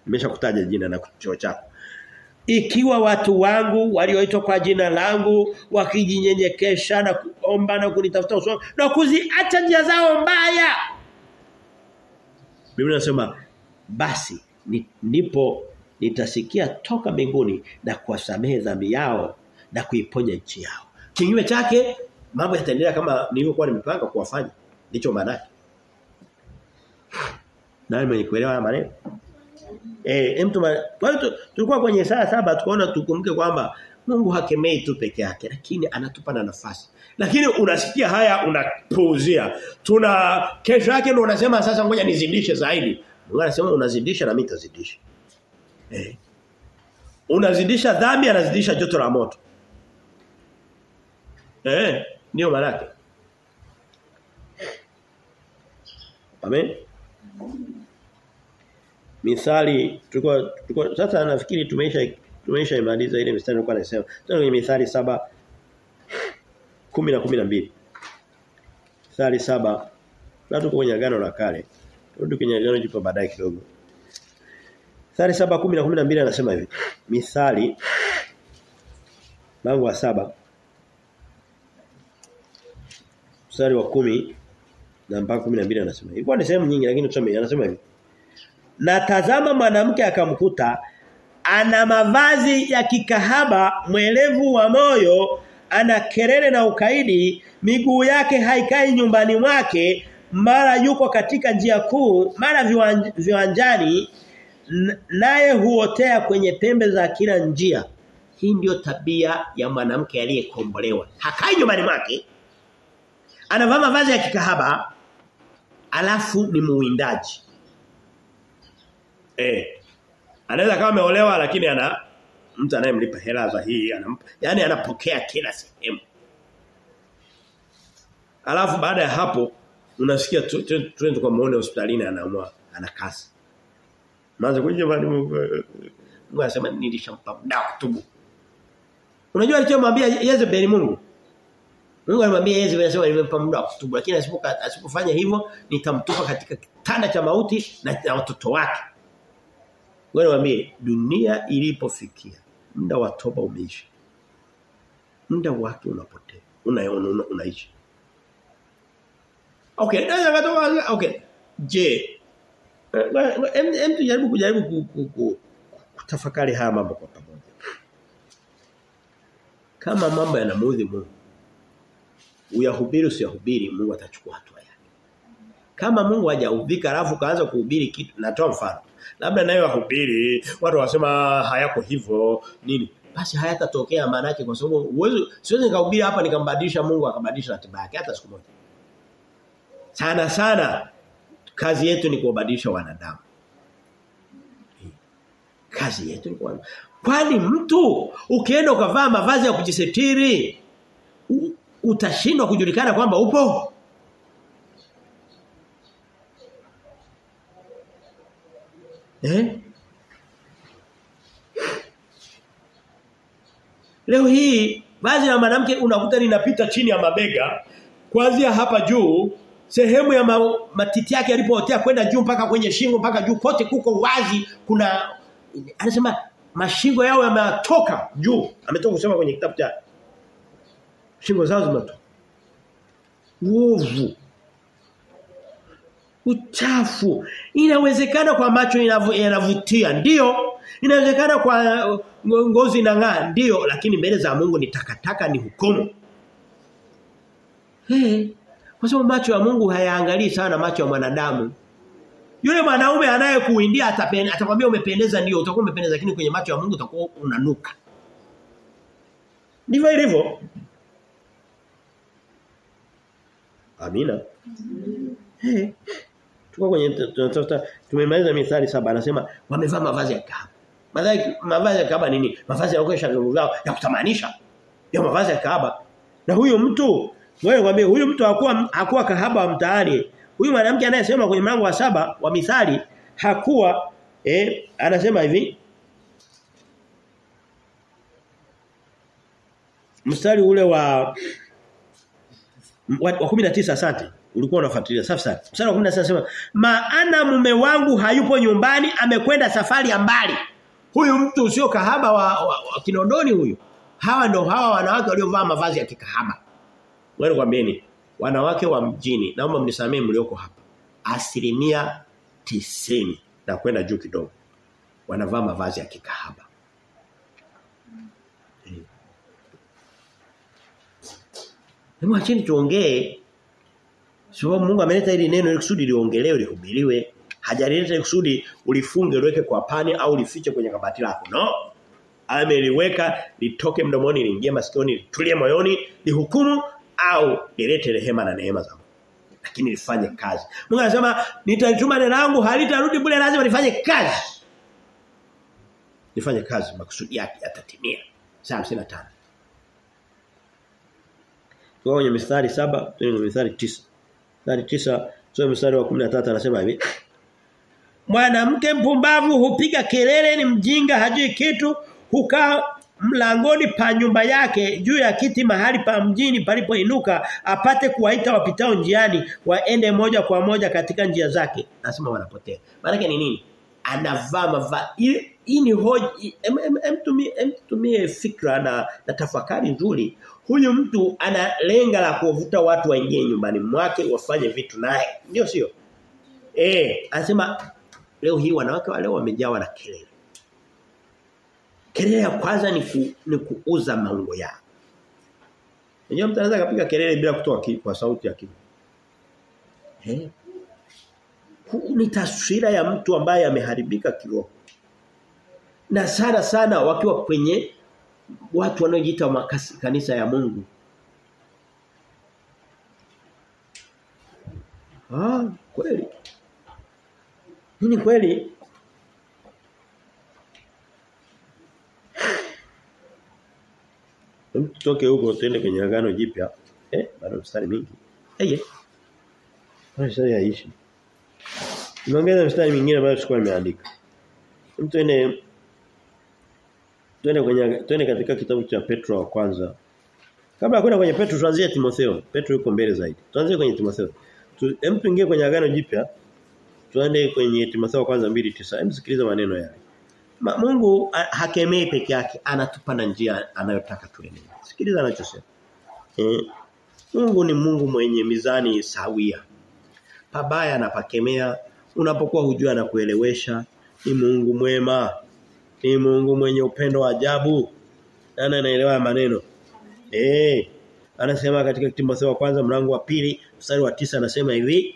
nimeshakutaja jina na cheo chako. Ikiwa watu wangu walioitwa kwa jina langu wakijinyenyekesha na kuomba na kunitafuta uso na kuziacha njia zao mbaya. Biblia inasema basi nipo nitasikia toka mbinguni na kuwasamehe dhambi yao na kuiponya nchi yao. Kinyume chake mambo yataendelea kama nilivyokuwa nimepanga kuwafanya. Ndicho maana yake. Nani mwenye kuelewa haya maneno Eh mtu kwa hiyo tulikuwa kwenye saa saba tukaona tukumbuke kwamba Mungu hakemei tu peke yake lakini anatupa na nafasi. Lakini unasikia haya unapuuzia. Tuna kesho yake ndio unasema sasa ngoja nizidishe zaidi. Mungu anasema unazidisha na mimi nitazidisha. Eh. Unazidisha dhambi anazidisha joto la moto. Eh, ndio maana. Amen. Mithali tulikuwa tulikuwa sasa nafikiri tumeisha tumeisha imaliza ile mstari nilikuwa nasema. Tuna kwenye Mithali saba 10 na 12. Mithali saba na tuko kwenye agano la kale. Turudi kwenye agano jipo baadaye kidogo. Mithali saba 10 na 12 anasema hivi. Mithali mlango wa saba mstari wa kumi na mpaka 12 anasema. Ilikuwa ni sehemu nyingi lakini tusome anasema hivi. Na tazama mwanamke akamkuta ana mavazi ya kikahaba mwelevu wa moyo ana kelele na ukaidi miguu yake haikai nyumbani mwake mara yuko katika njia kuu mara viwanja, viwanjani naye huotea kwenye pembe za kila njia. Hii ndiyo tabia ya mwanamke aliyekombolewa. Hakai nyumbani mwake anavaa mavazi ya kikahaba alafu ni muwindaji Eh. Anaweza kama ameolewa lakini ana mtu anayemlipa hela za hii anampa. Yaani anapokea kila sehemu. Alafu baada ya hapo unasikia twende kwa muone hospitalini anaamua ana kasi. Maanza kuja bali Mungu anasema nilishampa dawa kutubu. Unajua alichomwambia Yezebeli Mungu? Mungu alimwambia Yezebeli anasema nimempa muda wa kutubu lakini asipofanya hivyo nitamtupa katika kitanda cha mauti na watoto wake. Wewe mwambie dunia ilipofikia muda wa toba umeisha. Muda wake unapotea. Unaona una, unaishi. Okay, naweza katoka okay. Je. Em em tujaribu kujaribu kutafakari haya mambo kwa pamoja. Kama mambo yanamuudhi Mungu. Uyahubiri usiyahubiri Mungu atachukua hatua yake. Kama Mungu hajaudhika alafu kaanza kuhubiri kitu natoa mfano. Labda nayo wahubiri watu wasema hayako hivyo nini? Basi hayatatokea maana yake kwa sababu uwezo siwezi nikahubiri hapa nikambadilisha Mungu akabadilisha ratiba yake hata siku moja. Sana sana kazi yetu ni kuwabadilisha wanadamu. Kazi yetu ni kwa Kwani mtu ukienda ukavaa mavazi ya kujisetiri utashindwa kujulikana kwamba upo? Eh? Leo hii vazi la mwanamke unakuta linapita chini ya mabega kuanzia hapa juu sehemu ya ma, matiti yake yalipootea kwenda juu mpaka kwenye shingo mpaka juu kote kuko wazi kuna anasema mashingo yao yametoka juu. Ametoka kusema kwenye kitabu cha shingo zao zimetoka. Uovu uchafu inawezekana kwa macho yanavutia ndio inawezekana kwa ngozi inang'aa ndio lakini mbele za Mungu ni takataka ni hukumu hey. Kwa sababu macho ya Mungu hayaangalii sana macho ya mwanadamu. Yule mwanaume anayekuindia atakwambia umependeza ndio utakuwa umependeza lakini kwenye macho ya Mungu utakuwa unanuka. Ndivyo ilivyo. Amina. Hey. Tuko kwenye tunatafuta tumemaliza mithali saba anasema wamevaa mavazi ya kahaba. Mavazi mavazi ya kahaba nini? Mavazi ya kuonyesha nguvu zao ya kutamanisha. Ya mavazi ya kahaba. Na huyu mtu wewe mwambie huyu mtu hakuwa hakuwa kahaba wa mtaani. Huyu mwanamke anayesema kwenye mlango wa saba wa mithali hakuwa eh anasema hivi Mstari ule wa wa, wa 19 asante ulikuwa unafuatilia safi sana. Mstari wa 10 anasema maana mume wangu hayupo nyumbani amekwenda safari ya mbali. Huyu mtu sio kahaba wa, wa, wa Kinondoni huyu. Hawa ndo hawa wanawake waliovaa mavazi ya kikahaba. Wewe kwambieni wanawake wa mjini naomba mnisamee mlioko hapa. Asilimia tisini na kwenda juu kidogo. Wanavaa mavazi ya kikahaba. Hebu acheni tuongee. Sio Mungu ameleta ili neno ili kusudi liongelewe, lihubiriwe. Hajaleta ili kusudi ulifunge uweke kwa pani au ulifiche kwenye kabati lako. No. Ameliweka litoke mdomoni, liingie masikioni, tulie moyoni, lihukumu au lilete rehema na neema za Mungu. Lakini lifanye kazi. Mungu anasema nitalituma neno langu halitarudi bure lazima lifanye kazi. Lifanye kazi makusudi yake yatatimia. Psalm 55. Kwa hiyo mstari 7, mstari 9 na tisa sura mstari wa 13 anasema hivi. Mwanamke mpumbavu hupiga kelele ni mjinga hajui kitu hukaa mlangoni pa nyumba yake juu ya kiti mahali pa mjini palipoinuka apate kuwaita wapitao njiani waende moja kwa moja katika njia zake. Nasema wanapotea. Maana ni nini? Anavaa mava hii ni hoji emtumie fikra na, na tafakari nzuri huyu mtu ana lenga la kuvuta watu waingie nyumbani mwake wafanye vitu naye ndio sio eh anasema leo hii wanawake wale wamejawa na kelele Kelele ya kwanza ni, ku, ni kuuza maungo yao. Unajua mtu anaweza kupiga kelele bila kutoa kwa sauti ya kitu. Eh? ni taswira ya mtu ambaye ameharibika kiroho. Na sana sana wakiwa kwenye watu wanaojiita kanisa ya Mungu. Ah, kweli. Nini kweli? Mtoke huko tuende kwenye agano jipya. Eh, bado mstari mingi. Eh. Hey, yeah. Mstari ya Nimeongeza mstari mwingine ambayo sikuwa nimeandika. Hem tuende kwenye tuende katika kitabu cha Petro wa kwanza. Kabla ya kwenda kwenye Petro tuanzie Timotheo. Petro yuko mbele zaidi. Tuanzie kwenye Timotheo. Tu, hem tuingie kwenye agano jipya. Tuende kwenye Timotheo wa kwanza 2:9. Hem sikiliza maneno yale. Ma, Mungu hakemei peke yake, anatupa na njia anayotaka tuende. Sikiliza anachosema. Eh, Mungu ni Mungu mwenye mizani sawia. Pabaya anapakemea, unapokuwa hujua na kuelewesha, ni Mungu mwema. Ni Mungu mwenye upendo wa ajabu. Nani anaelewa maneno? Eh, anasema katika Timotheo wa kwanza mlango wa pili mstari wa tisa anasema hivi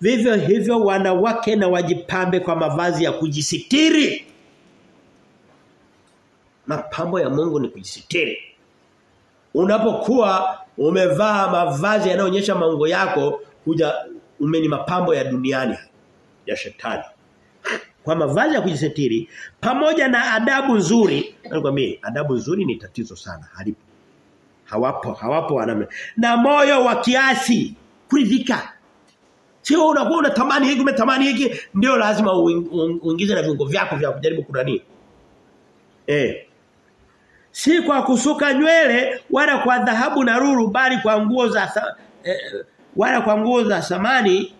Vivyo hivyo wanawake na wajipambe kwa mavazi ya kujisitiri. Mapambo ya Mungu ni kujisitiri. Unapokuwa umevaa mavazi yanayoonyesha maungo yako kuja umeni mapambo ya duniani ya shetani. Kwa mavazi ya kujisitiri pamoja na adabu nzuri, nakwambia adabu nzuri ni tatizo sana halipo. Hawapo, hawapo wanaume. Na moyo wa kiasi, kuridhika. Sio unakuwa unatamani hiki umetamani hiki ndio lazima uingize na viungo vyako vya kujaribu kunani. Eh. Si kwa kusuka nywele wala kwa dhahabu na ruru bali kwa nguo za eh, wala kwa nguo za samani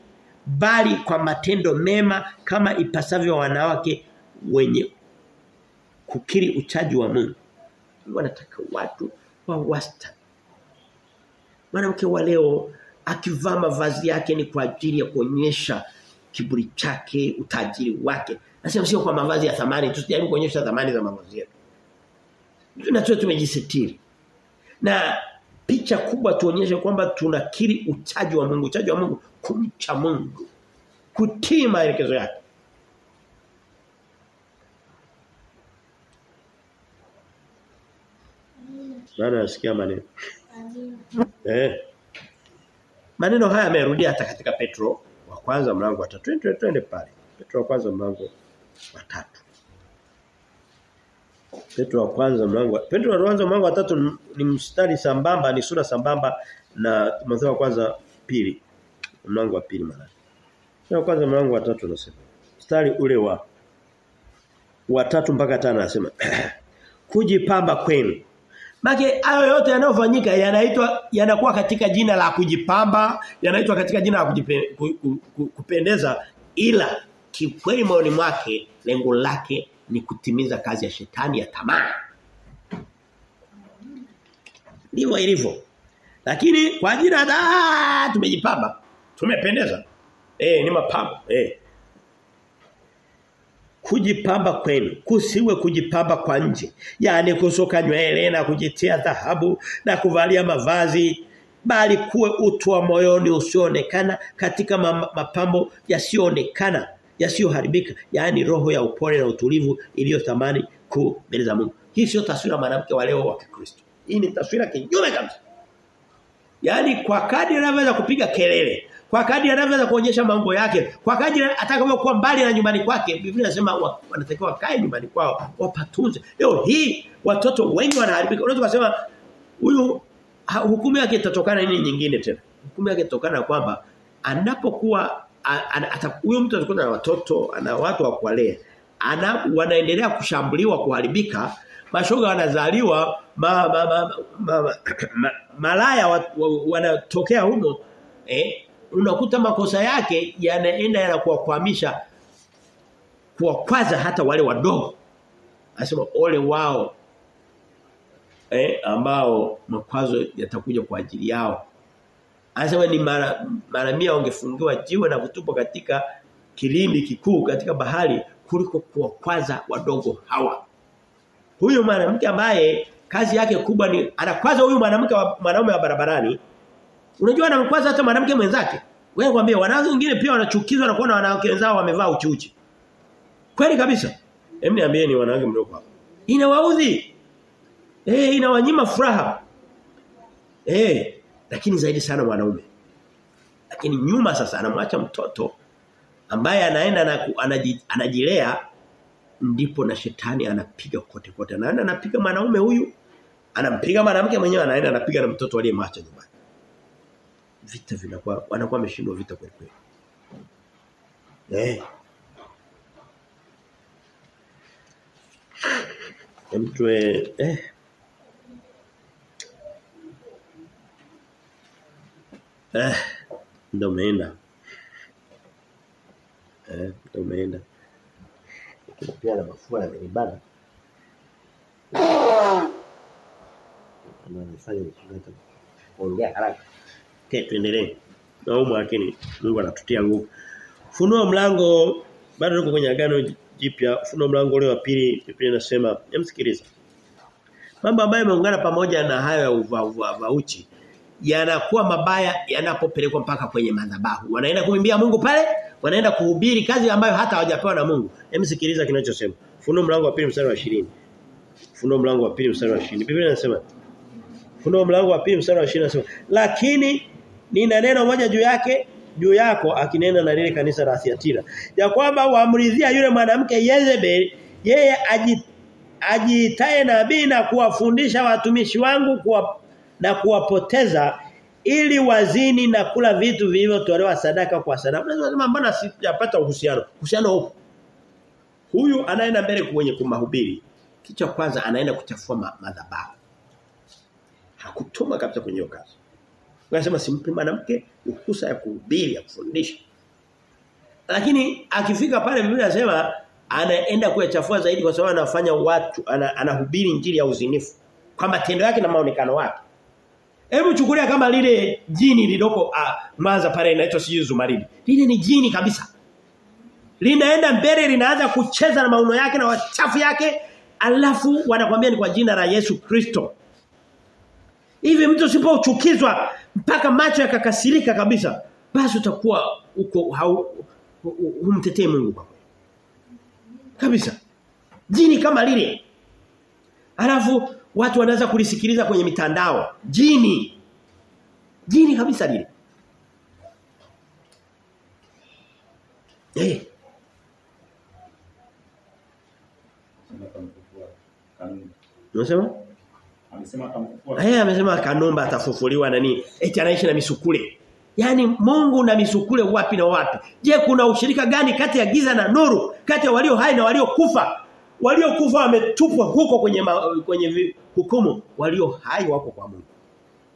bali kwa matendo mema kama ipasavyo wanawake wenye kukiri uchaji wa Mungu. Wanataka watu wa wasta. Mwanamke wa leo akivaa mavazi yake ni kwa ajili ya kuonyesha kiburi chake, utajiri wake. Nasema sio kwa mavazi ya thamani, tusijaribu kuonyesha thamani za mavazi yetu. Tunachoa tumejisitiri. Na picha kubwa tuonyeshe kwamba tunakiri uchaji wa Mungu, uchaji wa Mungu kumcha Mungu. Kutii maelekezo yake. Nani nasikia maneno? Eh. Maneno haya yamerudia hata katika Petro wa kwanza mlango wa 3. Twende twende pale. Petro wa kwanza mlango wa 3. Petro wa kwanza mlango Petro wa kwanza mlango wa tatu ni mstari sambamba ni sura sambamba na Timotheo wa kwanza pili mlango wa pili maana. Petro wa kwanza mlango wa tatu unasema. Mstari ule wa wa tatu mpaka tano anasema *clears throat* kujipamba kwenu Make hayo yote yanayofanyika yanaitwa yanakuwa katika jina la kujipamba, yanaitwa katika jina la kujipe, ku, ku, ku, kupendeza ila kikweli moyoni mwake lengo lake ni kutimiza kazi ya shetani ya tamaa. Ndivyo ilivyo. Lakini kwa ajili ya tumejipamba, tumependeza. Eh ni mapambo. Eh kujipamba kwenu kusiwe kujipamba kwa nje yani kusoka nywele na kujitia dhahabu na kuvalia mavazi bali kuwe utu wa moyoni usionekana katika mapambo yasiyoonekana yasiyoharibika yani roho ya upole na utulivu iliyotamani kuu mbele za Mungu. Hii sio taswira mwanamke wa leo wa Kikristo. Hii ni taswira kinyume kabisa. Yani kwa kadri anavyoweza kupiga kelele kwa kadri anavyoweza kuonyesha mambo yake kwa kadri atakavyokuwa mbali na nyumbani kwake Biblia inasema wanatakiwa wakae nyumbani kwao wapatunze. Leo hii watoto wengi wanaharibika. Unaweza kusema huyu hukumu yake itatokana nini nyingine tena? Hukumu yake itatokana kwamba anapokuwa huyo mtu atakuwa na watoto ana watu wa kuwalea ana wanaendelea kushambuliwa kuharibika mashoga wanazaliwa ma, ma, ma, ma, ma, ma, malaya wanatokea humo eh unakuta makosa yake yanaenda yanakuwakwamisha kuwakwaza hata wale wadogo. Anasema ole wao eh ambao makwazo yatakuja kwa ajili yao. Anasema ni mara mara mia wangefungiwa jiwe na kutupwa katika kilindi kikuu katika bahari kuliko kuwakwaza wadogo hawa. Huyu mwanamke ambaye kazi yake kubwa ni anakwaza huyu mwanamke wa mwanaume wa barabarani Unajua anamkwaza hata mwanamke mwenzake. Wewe kwambie wanawake wengine pia wanachukizwa na kuona wanawake wenzao wamevaa uchi uchi. Kweli kabisa. Hem niambieni wanawake mlioko hapa. Inawaudhi. Eh inawanyima furaha. Eh lakini zaidi sana mwanaume. Lakini nyuma sasa anamwacha mtoto ambaye anaenda na anajilea ndipo na shetani anapiga kote kote. Anaenda anapiga mwanaume huyu Anampiga mwanamke mwenyewe anaenda anapiga na mtoto aliyemwacha nyumbani. Vita vinakuwa wanakuwa wameshindwa vita kweli kweli. Eh. Mtu eh Eh ndo umeenda. Eh ndo umeenda. Pia na mafua yamenibana. Anafanya nichukue kuongea haraka. Okay, tuendelee. Naomba lakini Mungu anatutia nguvu. Funua mlango bado tuko kwenye agano jipya. Funua mlango ule wa pili, Biblia inasema, emsikiliza. Mambo ambayo yameungana pamoja na hayo ya uvauchi yanakuwa mabaya yanapopelekwa mpaka kwenye madhabahu. Wanaenda kumwimbia Mungu pale, wanaenda kuhubiri kazi ambayo hata hawajapewa na Mungu. Emsikiliza kinachosema. Funuo mlango wa 2 mstari wa 20. Funuo mlango wa 2 mstari wa 20. Biblia inasema Funuo mlango wa 2 mstari wa 20 inasema, "Lakini nina neno moja juu yake juu yako akinena na lile kanisa la Thiatira ya kwamba waamridhia yule mwanamke Yezebel yeye ajitae nabii na kuwafundisha watumishi wangu kuwa, na kuwapoteza ili wazini na kula vitu vilivyotolewa sadaka kwa sadaka. kusema mbona sijapata uhusiano? Uhusiano upo. Huyu anaenda mbele kwenye kumahubiri. Kicha kwanza anaenda kuchafua madhabahu. Hakutuma kabisa kwenye kazi. Unasema simpi mwanamke ruhusa ya kuhubiri, ya kufundisha. Lakini akifika pale Biblia inasema anaenda kuyachafua zaidi kwa sababu anafanya watu anahubiri ana injili ya uzinifu kwa matendo yake na maonekano yake. Hebu chukulia kama lile jini liloko ah, Mwanza pale inaitwa siju Zumaridi. Lile ni jini kabisa. Linaenda mbele linaanza kucheza na mauno yake na wachafu yake alafu wanakwambia ni kwa jina la Yesu Kristo. Hivi mtu usipochukizwa mpaka macho yakakasirika kabisa basi utakuwa uko humtetee Mungu kabisa jini kama lile alafu watu wanaanza kulisikiliza kwenye mitandao jini jini kabisa lile eh Unasema? Amesema atamfufua. Eh amesema kanomba atafufuliwa na nini? Eti anaishi na misukule. Yaani Mungu na misukule wapi na wapi? Je, kuna ushirika gani kati ya giza na nuru? Kati ya walio hai na walio kufa? Waliokufa wametupwa huko kwenye ma, kwenye hukumu, walio hai wako kwa Mungu.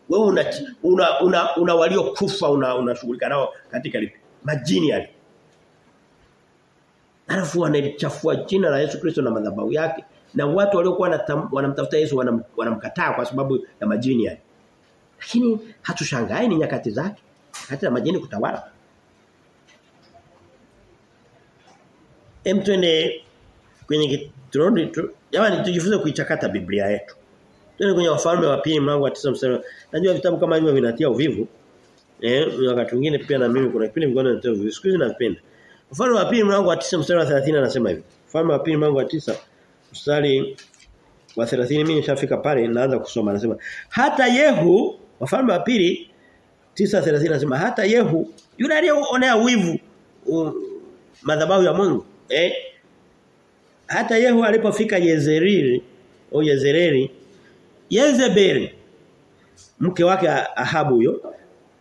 Wewe una una una, una waliokufa una unashughulika nao katika lipi? Majini yale. Alafu wanalichafua jina la Yesu Kristo na madhabahu yake na watu waliokuwa wanamtafuta Yesu wanam, wanamkataa kwa sababu ya majini yale. Lakini hatushangae ni nyakati zake. Hata na majini kutawala. Hem twende kwenye turudi tu, jamani tujifunze kuichakata Biblia yetu. Twende kwenye wafalme wa pili mlango wa 9 mstari. Najua vitabu kama hivyo vinatia uvivu. Eh wakati mwingine pia na mimi kuna kipindi mgonjwa natia uvivu. Siku hizi napenda. Wafalme wa pili mlango wa 9 mstari wa 30 anasema hivi. Wafalme wa pili mlango wa 9 mstari wa 30 mimi nishafika pale naanza kusoma anasema hata Yehu wafalme wa pili 9:30 anasema hata Yehu yule aliyeonea wivu madhabahu ya Mungu eh hata Yehu alipofika Yezerili au Yezereli Yezebeli mke wake Ahabu huyo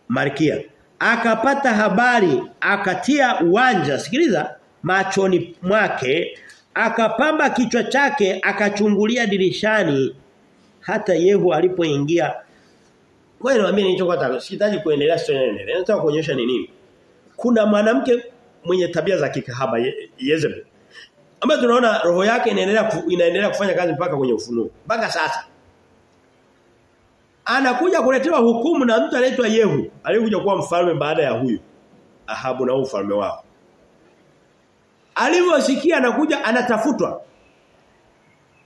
Malkia akapata habari akatia uwanja sikiliza machoni mwake akapamba kichwa chake akachungulia dirishani. Hata Yehu alipoingia kweli mimi nilichokuwa sihitaji kuendelea sio endelea nataka kuonyesha ni nini? Kuna mwanamke mwenye tabia za kikahaba Yezebel ambaye tunaona roho yake inaendelea inaendelea kufanya kazi mpaka kwenye ufunuo mpaka sasa anakuja kuletewa hukumu na mtu anaitwa Yehu aliyekuja kuwa mfalme baada ya huyu Ahabu na ufalme wao Alivyosikia anakuja anatafutwa.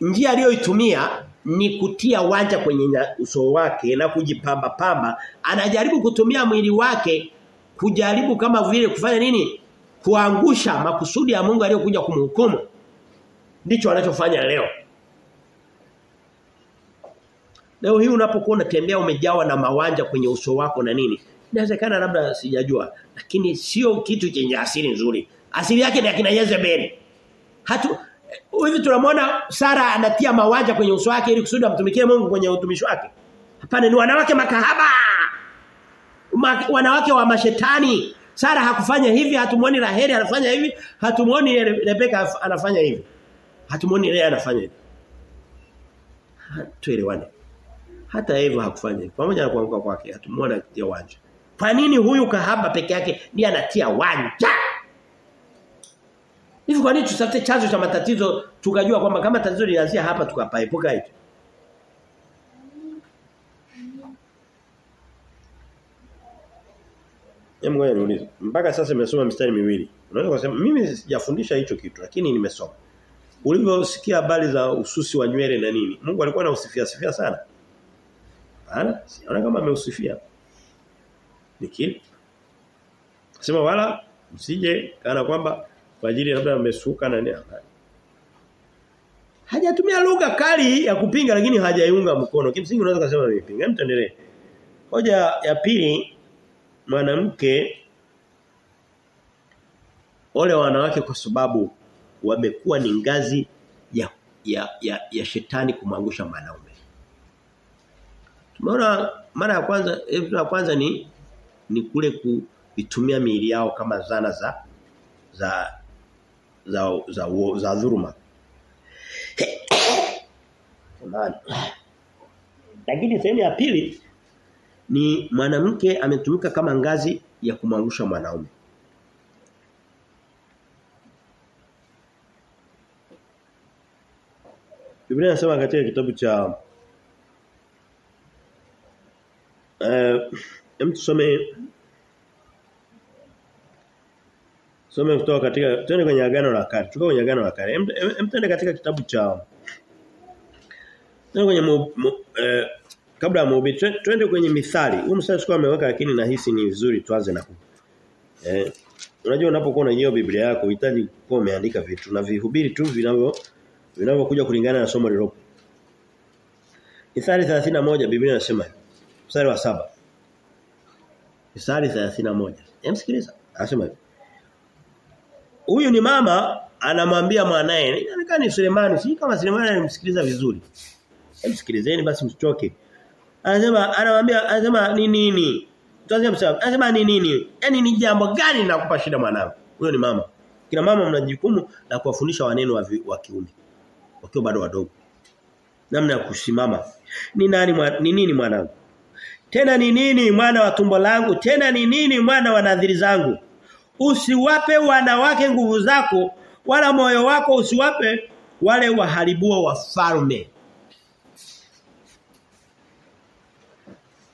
Njia aliyoitumia ni kutia wanja kwenye uso wake na kujipamba pamba. Anajaribu kutumia mwili wake kujaribu kama vile kufanya nini? Kuangusha makusudi ya Mungu aliyokuja kumhukumu. Ndicho anachofanya leo. Leo hii unapokuwa unatembea umejawa na mawanja kwenye uso wako na nini? Inawezekana labda sijajua, lakini sio kitu chenye asili nzuri. Asili yake ni akina Yezebeli. Hatu hivi tunamwona Sara anatia mawanja kwenye uso wake ili kusudi amtumikie Mungu kwenye utumishi wake. Hapana ni wanawake makahaba. Ma, wanawake wa mashetani. Sara hakufanya hivi, hatumuoni Raheli anafanya hivi, hatumuoni Rebeka anafanya hivi. Hatumuoni Lea anafanya hivi. Tuelewane. Hata hivyo hakufanya. Pamoja na kuanguka kwake hatumuona akitia wanja. Kwa nini huyu kahaba peke yake ndiye anatia wanja? Hivi kwa nini tusafute chanzo cha matatizo tukajua kwamba kama tatizo linaanzia hapa tukapaepuka hicho? Hebu ngoja niulize. Mpaka sasa nimesoma mistari miwili. Unaweza kusema mimi sijafundisha hicho kitu lakini nimesoma. Ulivyosikia habari za ususi wa nywele na nini? Mungu alikuwa anausifia sifia sana. Hapana, siona kama ameusifia. Nikili. Sema wala msije kana kwamba kwa ajili labda amesuka na nini. Hajatumia lugha kali ya kupinga lakini hajaiunga mkono. Kimsingi unaweza kusema amepinga. Hem tuendelee. Hoja ya pili mwanamke wale wanawake kwa sababu wamekuwa ni ngazi ya ya ya, ya shetani kumwangusha mwanaume. Tumeona mara ya kwanza ya kwanza ni ni kule kuitumia miili yao kama zana za za za za, za, za dhuruma. *coughs* Lakini sehemu ya pili ni mwanamke ametumika kama ngazi ya kumwangusha mwanaume. Biblia inasema katika kitabu cha eh uh, tusome Some kutoka katika twende kwenye agano la kale. Tuko kwenye agano la kale. Hem twende katika kitabu cha Twende kwenye eh, kabla ya mhubiri twende kwenye mithali. Huu mstari sikuwa ameweka lakini nahisi ni vizuri tuanze na huu. Eh, unajua unapokuwa unajua Biblia yako unahitaji kuwa umeandika vitu na vihubiri tu vinavyo vinavyokuja kulingana na somo lilopo. Mithali 31 Biblia inasema mstari wa saba Mithali 31. Emsikiliza. Anasema hivi. Huyu ni mama anamwambia mwanae, inaonekana ni Sulemani, si kama Sulemani alimsikiliza vizuri. Emsikilizeni basi msichoke. Anasema anamwambia anasema ni nini? Tuanze msema. Anasema ni nini? Yaani ni jambo gani linakupa shida mwanangu? Huyo ni mama. Kina mama mna jukumu la kuwafundisha waneno wa, wa kiume. Wakiwa bado wadogo. Namna ya kusimama. Ni nani ni nini mwanangu? Tena ni nini mwana wa tumbo langu? Tena ni nini mwana wa nadhiri zangu? Usiwape wanawake nguvu zako wala moyo wako usiwape wale waharibuo wafalme.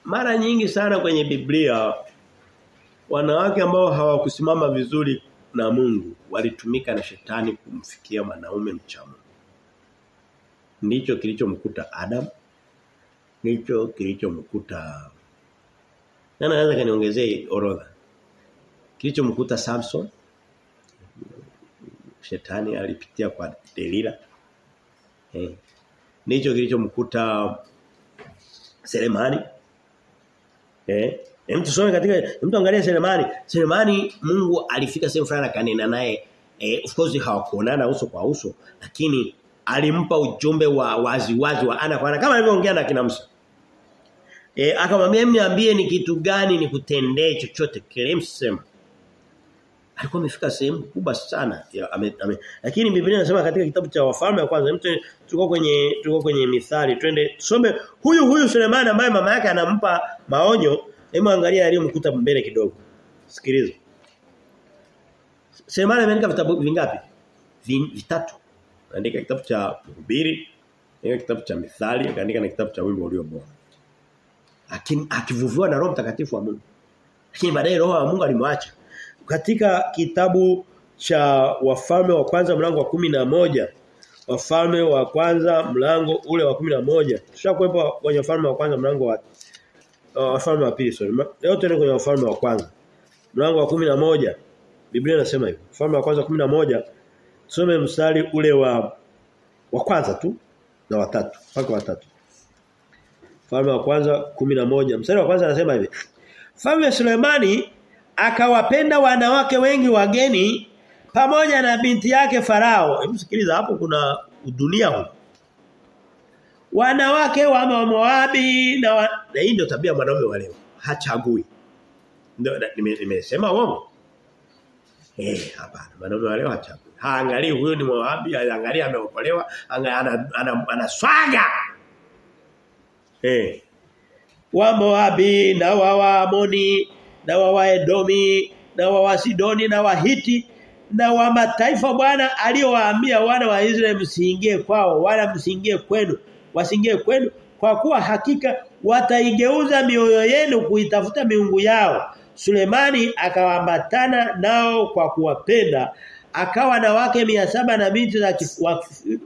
Mara nyingi sana kwenye Biblia wanawake ambao hawakusimama vizuri na Mungu walitumika na shetani kumfikia mwanaume mchamu. Ndicho kilichomkuta Adam. Ndicho kilichomkuta Nani anaweza kaniongezee orodha? Kilichomkuta Samson shetani alipitia kwa Delila. Eh. Ndicho kilichomkuta Selemani. Eh? Hem tusome katika mtu angalia Selemani. Selemani Mungu alifika sehemu fulani akanena naye eh, of course hawakuonana uso kwa uso lakini alimpa ujumbe wa wazi wazi wa ana kwa ana kama alivyoongea na kina Musa. Eh akamwambia mniambie ni kitu gani nikutendee chochote kile msema. Alikuwa amefika sehemu kubwa sana ya ame, ame. Lakini Biblia inasema katika kitabu cha wafalme wa kwanza mtu tuko kwenye tuko kwenye mithali twende tusome huyu huyu Sulemani ambaye mama yake anampa maonyo hebu angalia aliyomkuta mbele kidogo. Sikiliza. Sulemani ameandika vitabu vingapi? Vitatu. Andika kitabu cha Mhubiri, andika kitabu cha Mithali, akaandika na kitabu cha Wimbo ulio bora. Lakini akivuviwa na Roho Mtakatifu wa Mungu. Lakini baadaye Roho wa Mungu alimwacha. Katika kitabu cha Wafalme wa kwanza mlango wa kumi na moja Wafalme wa kwanza mlango ule wa kumi na moja Tushakuepo kwenye Wafalme wa kwanza mlango wa uh, Wafalme wa pili sorry. Leo tuende kwenye Wafalme wa kwanza. Mlango wa kumi na moja Biblia inasema hivyo Wafalme wa kwanza kumi na moja Some mstari ule wa wa kwanza tu na watatu mpaka watatu. Falme wa kwanza moja Mstari wa kwanza anasema hivi. Falme Sulemani akawapenda wanawake wengi wageni pamoja na binti yake Farao. Msikiliza hapo kuna dunia huko. Wanawake wa Moabi na, wa, na hii ndio tabia mwanaume wa leo. Hachagui. Ndio nimesema uongo. Eh hapana mwanaume wa leo hachagui. Haangalii huyu ni Moabi, haangalii ameokolewa, ana anaswaga. Eh. Wa Moabi na wa Waamoni na wa Waedomi na wa Wasidoni na Wahiti na wa mataifa Bwana aliyowaambia wana wa Israeli msiingie kwao wala msiingie kwenu wasiingie kwenu kwa kuwa hakika wataigeuza mioyo yenu kuitafuta miungu yao. Sulemani akawaambatana nao kwa kuwapenda akawa na wake mia saba na binti za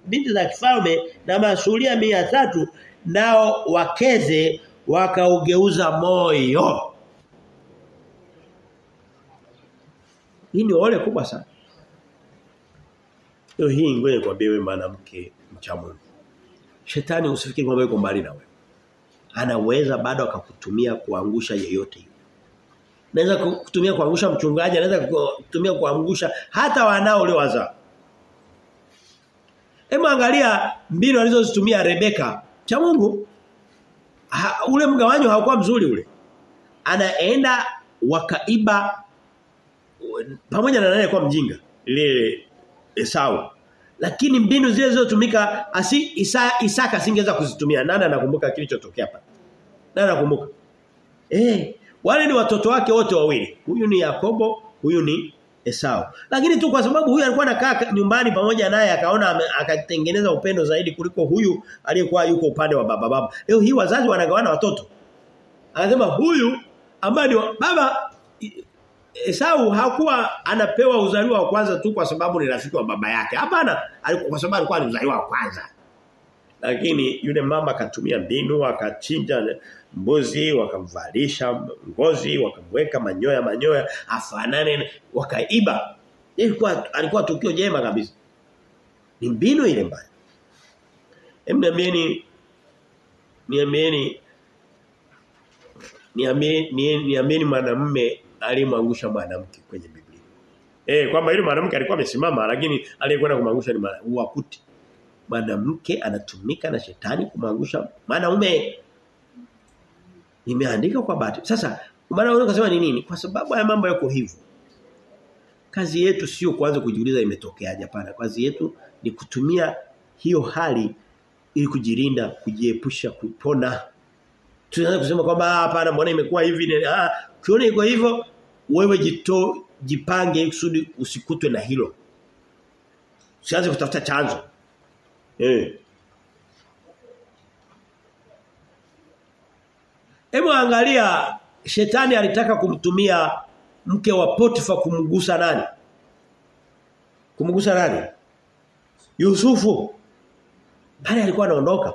binti za kifalme na masuria mia tatu nao wakeze wakaugeuza moyo Hii ni ole kubwa sana. Leo hii ngoja nikwambie wewe mwanamke mcha Mungu. Shetani usifikiri kwamba yuko mbali na wewe. Anaweza bado akakutumia kuangusha yeyote Naweza Anaweza kutumia kuangusha mchungaji, anaweza kutumia kuangusha hata wanao uliowaza. Hebu angalia mbinu alizozitumia Rebeka. Cha Mungu ha, ule mgawanyo haukuwa mzuri ule. Anaenda wakaiba pamoja na naye kwa mjinga? Ile Esau. Lakini mbinu zile zilizotumika asi Isa, Isaka singeweza kuzitumia. Nani anakumbuka kilichotokea hapa? Nani anakumbuka? Eh wale ni watoto wake wote wawili. Huyu ni Yakobo huyu ni Esau. Lakini tu kwa sababu huyu alikuwa anakaa nyumbani pamoja naye akaona akatengeneza upendo zaidi kuliko huyu aliyekuwa yuko upande wa baba baba. Leo hii wazazi wanagawana watoto. Anasema huyu ambaye ni baba Esau hakuwa anapewa uzaliwa wa kwanza tu kwa sababu ni rafiki wa baba yake. Hapana, kwa sababu alikuwa ni uzaliwa wa kwanza. Lakini yule mama akatumia mbinu akachinja mbuzi, wakamvalisha ngozi, wakamweka manyoya manyoya afanane wakaiba. Ilikuwa alikuwa tukio jema kabisa. Ni mbinu ile mbaya. Emniambieni niambieni niambieni niambieni mwanamume aliyemwangusha mwanamke kwenye Biblia. Eh kwamba yule mwanamke alikuwa amesimama lakini aliyekwenda kumwangusha ni wakuti. Mwanamke anatumika na shetani kumwangusha mwanaume. Nimeandika kwa bahati. Sasa maana unaweza kusema ni nini? Kwa sababu haya mambo yako hivyo. Kazi yetu sio kuanza kujiuliza imetokeaje hapana. Kazi yetu ni kutumia hiyo hali ili kujilinda, kujiepusha, kupona. Tunaweza kusema kwamba hapana mbona imekuwa hivi ah ukiona iko hivyo wewe jito jipange kusudi usikutwe na hilo. Usianze kutafuta chanzo. Eh. Hebu angalia shetani alitaka kumtumia mke wa Potifa kumgusa nani? Kumgusa nani? Yusufu. Bali alikuwa anaondoka.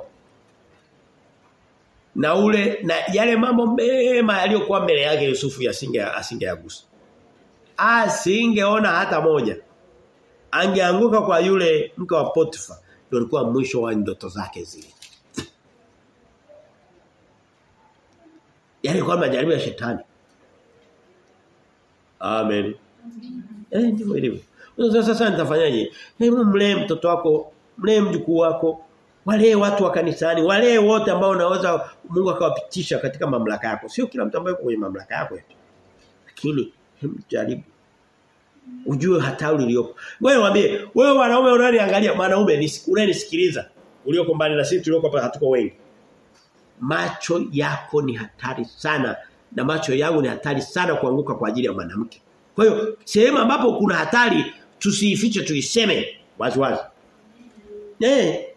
Na ule na yale mambo mema yaliyokuwa mbele yake Yusufu yasinge asingeyagusa. Asingeona hata moja. Angeanguka kwa yule mke wa Potifa ndio alikuwa mwisho wa ndoto zake zile. Yale kwa majaribu ya shetani. Amen. Eh ndivyo ilivyo. Sasa sasa nitafanyaje? Mlee mtoto wako, mlee mjukuu wako, walee watu wa kanisani, walee wote ambao unaweza Mungu akawapitisha katika mamlaka yako. Sio kila mtu ambaye kwenye mamlaka yako. Lakini hebu jaribu. Ujue hatari iliyopo. Wewe mwambie, wewe wanaume unaniangalia, mwanaume unanisikiliza. Ulioko mbali na sisi tulioko hapa hatuko wengi. Macho yako ni hatari sana na macho yangu ni hatari sana kuanguka kwa ajili ya mwanamke. Kwa hiyo sehemu ambapo kuna hatari tusiifiche tuiseme wazi wazi. Eh.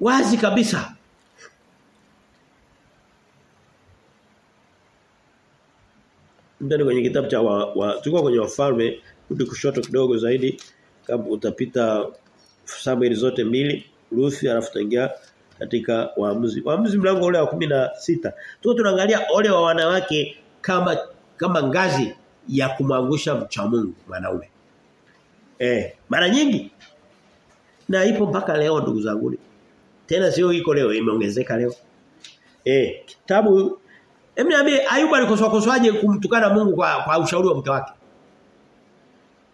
Wazi kabisa. Ndani kwenye kitabu cha wa, wa tulikuwa kwenye wafalme rudi kushoto kidogo zaidi kama utapita Samuel zote mbili Ruth alafu taingia katika waamuzi. Waamuzi mlango ule wa 16. Tuko tunaangalia ole wa wanawake kama kama ngazi ya kumwangusha mcha Mungu mwanaume. Eh, mara nyingi na ipo mpaka leo ndugu zangu. Tena sio iko leo imeongezeka leo. Eh, kitabu Hebu niambie Ayubu alikoswa koswaje kumtukana Mungu kwa kwa ushauri wa mke wake?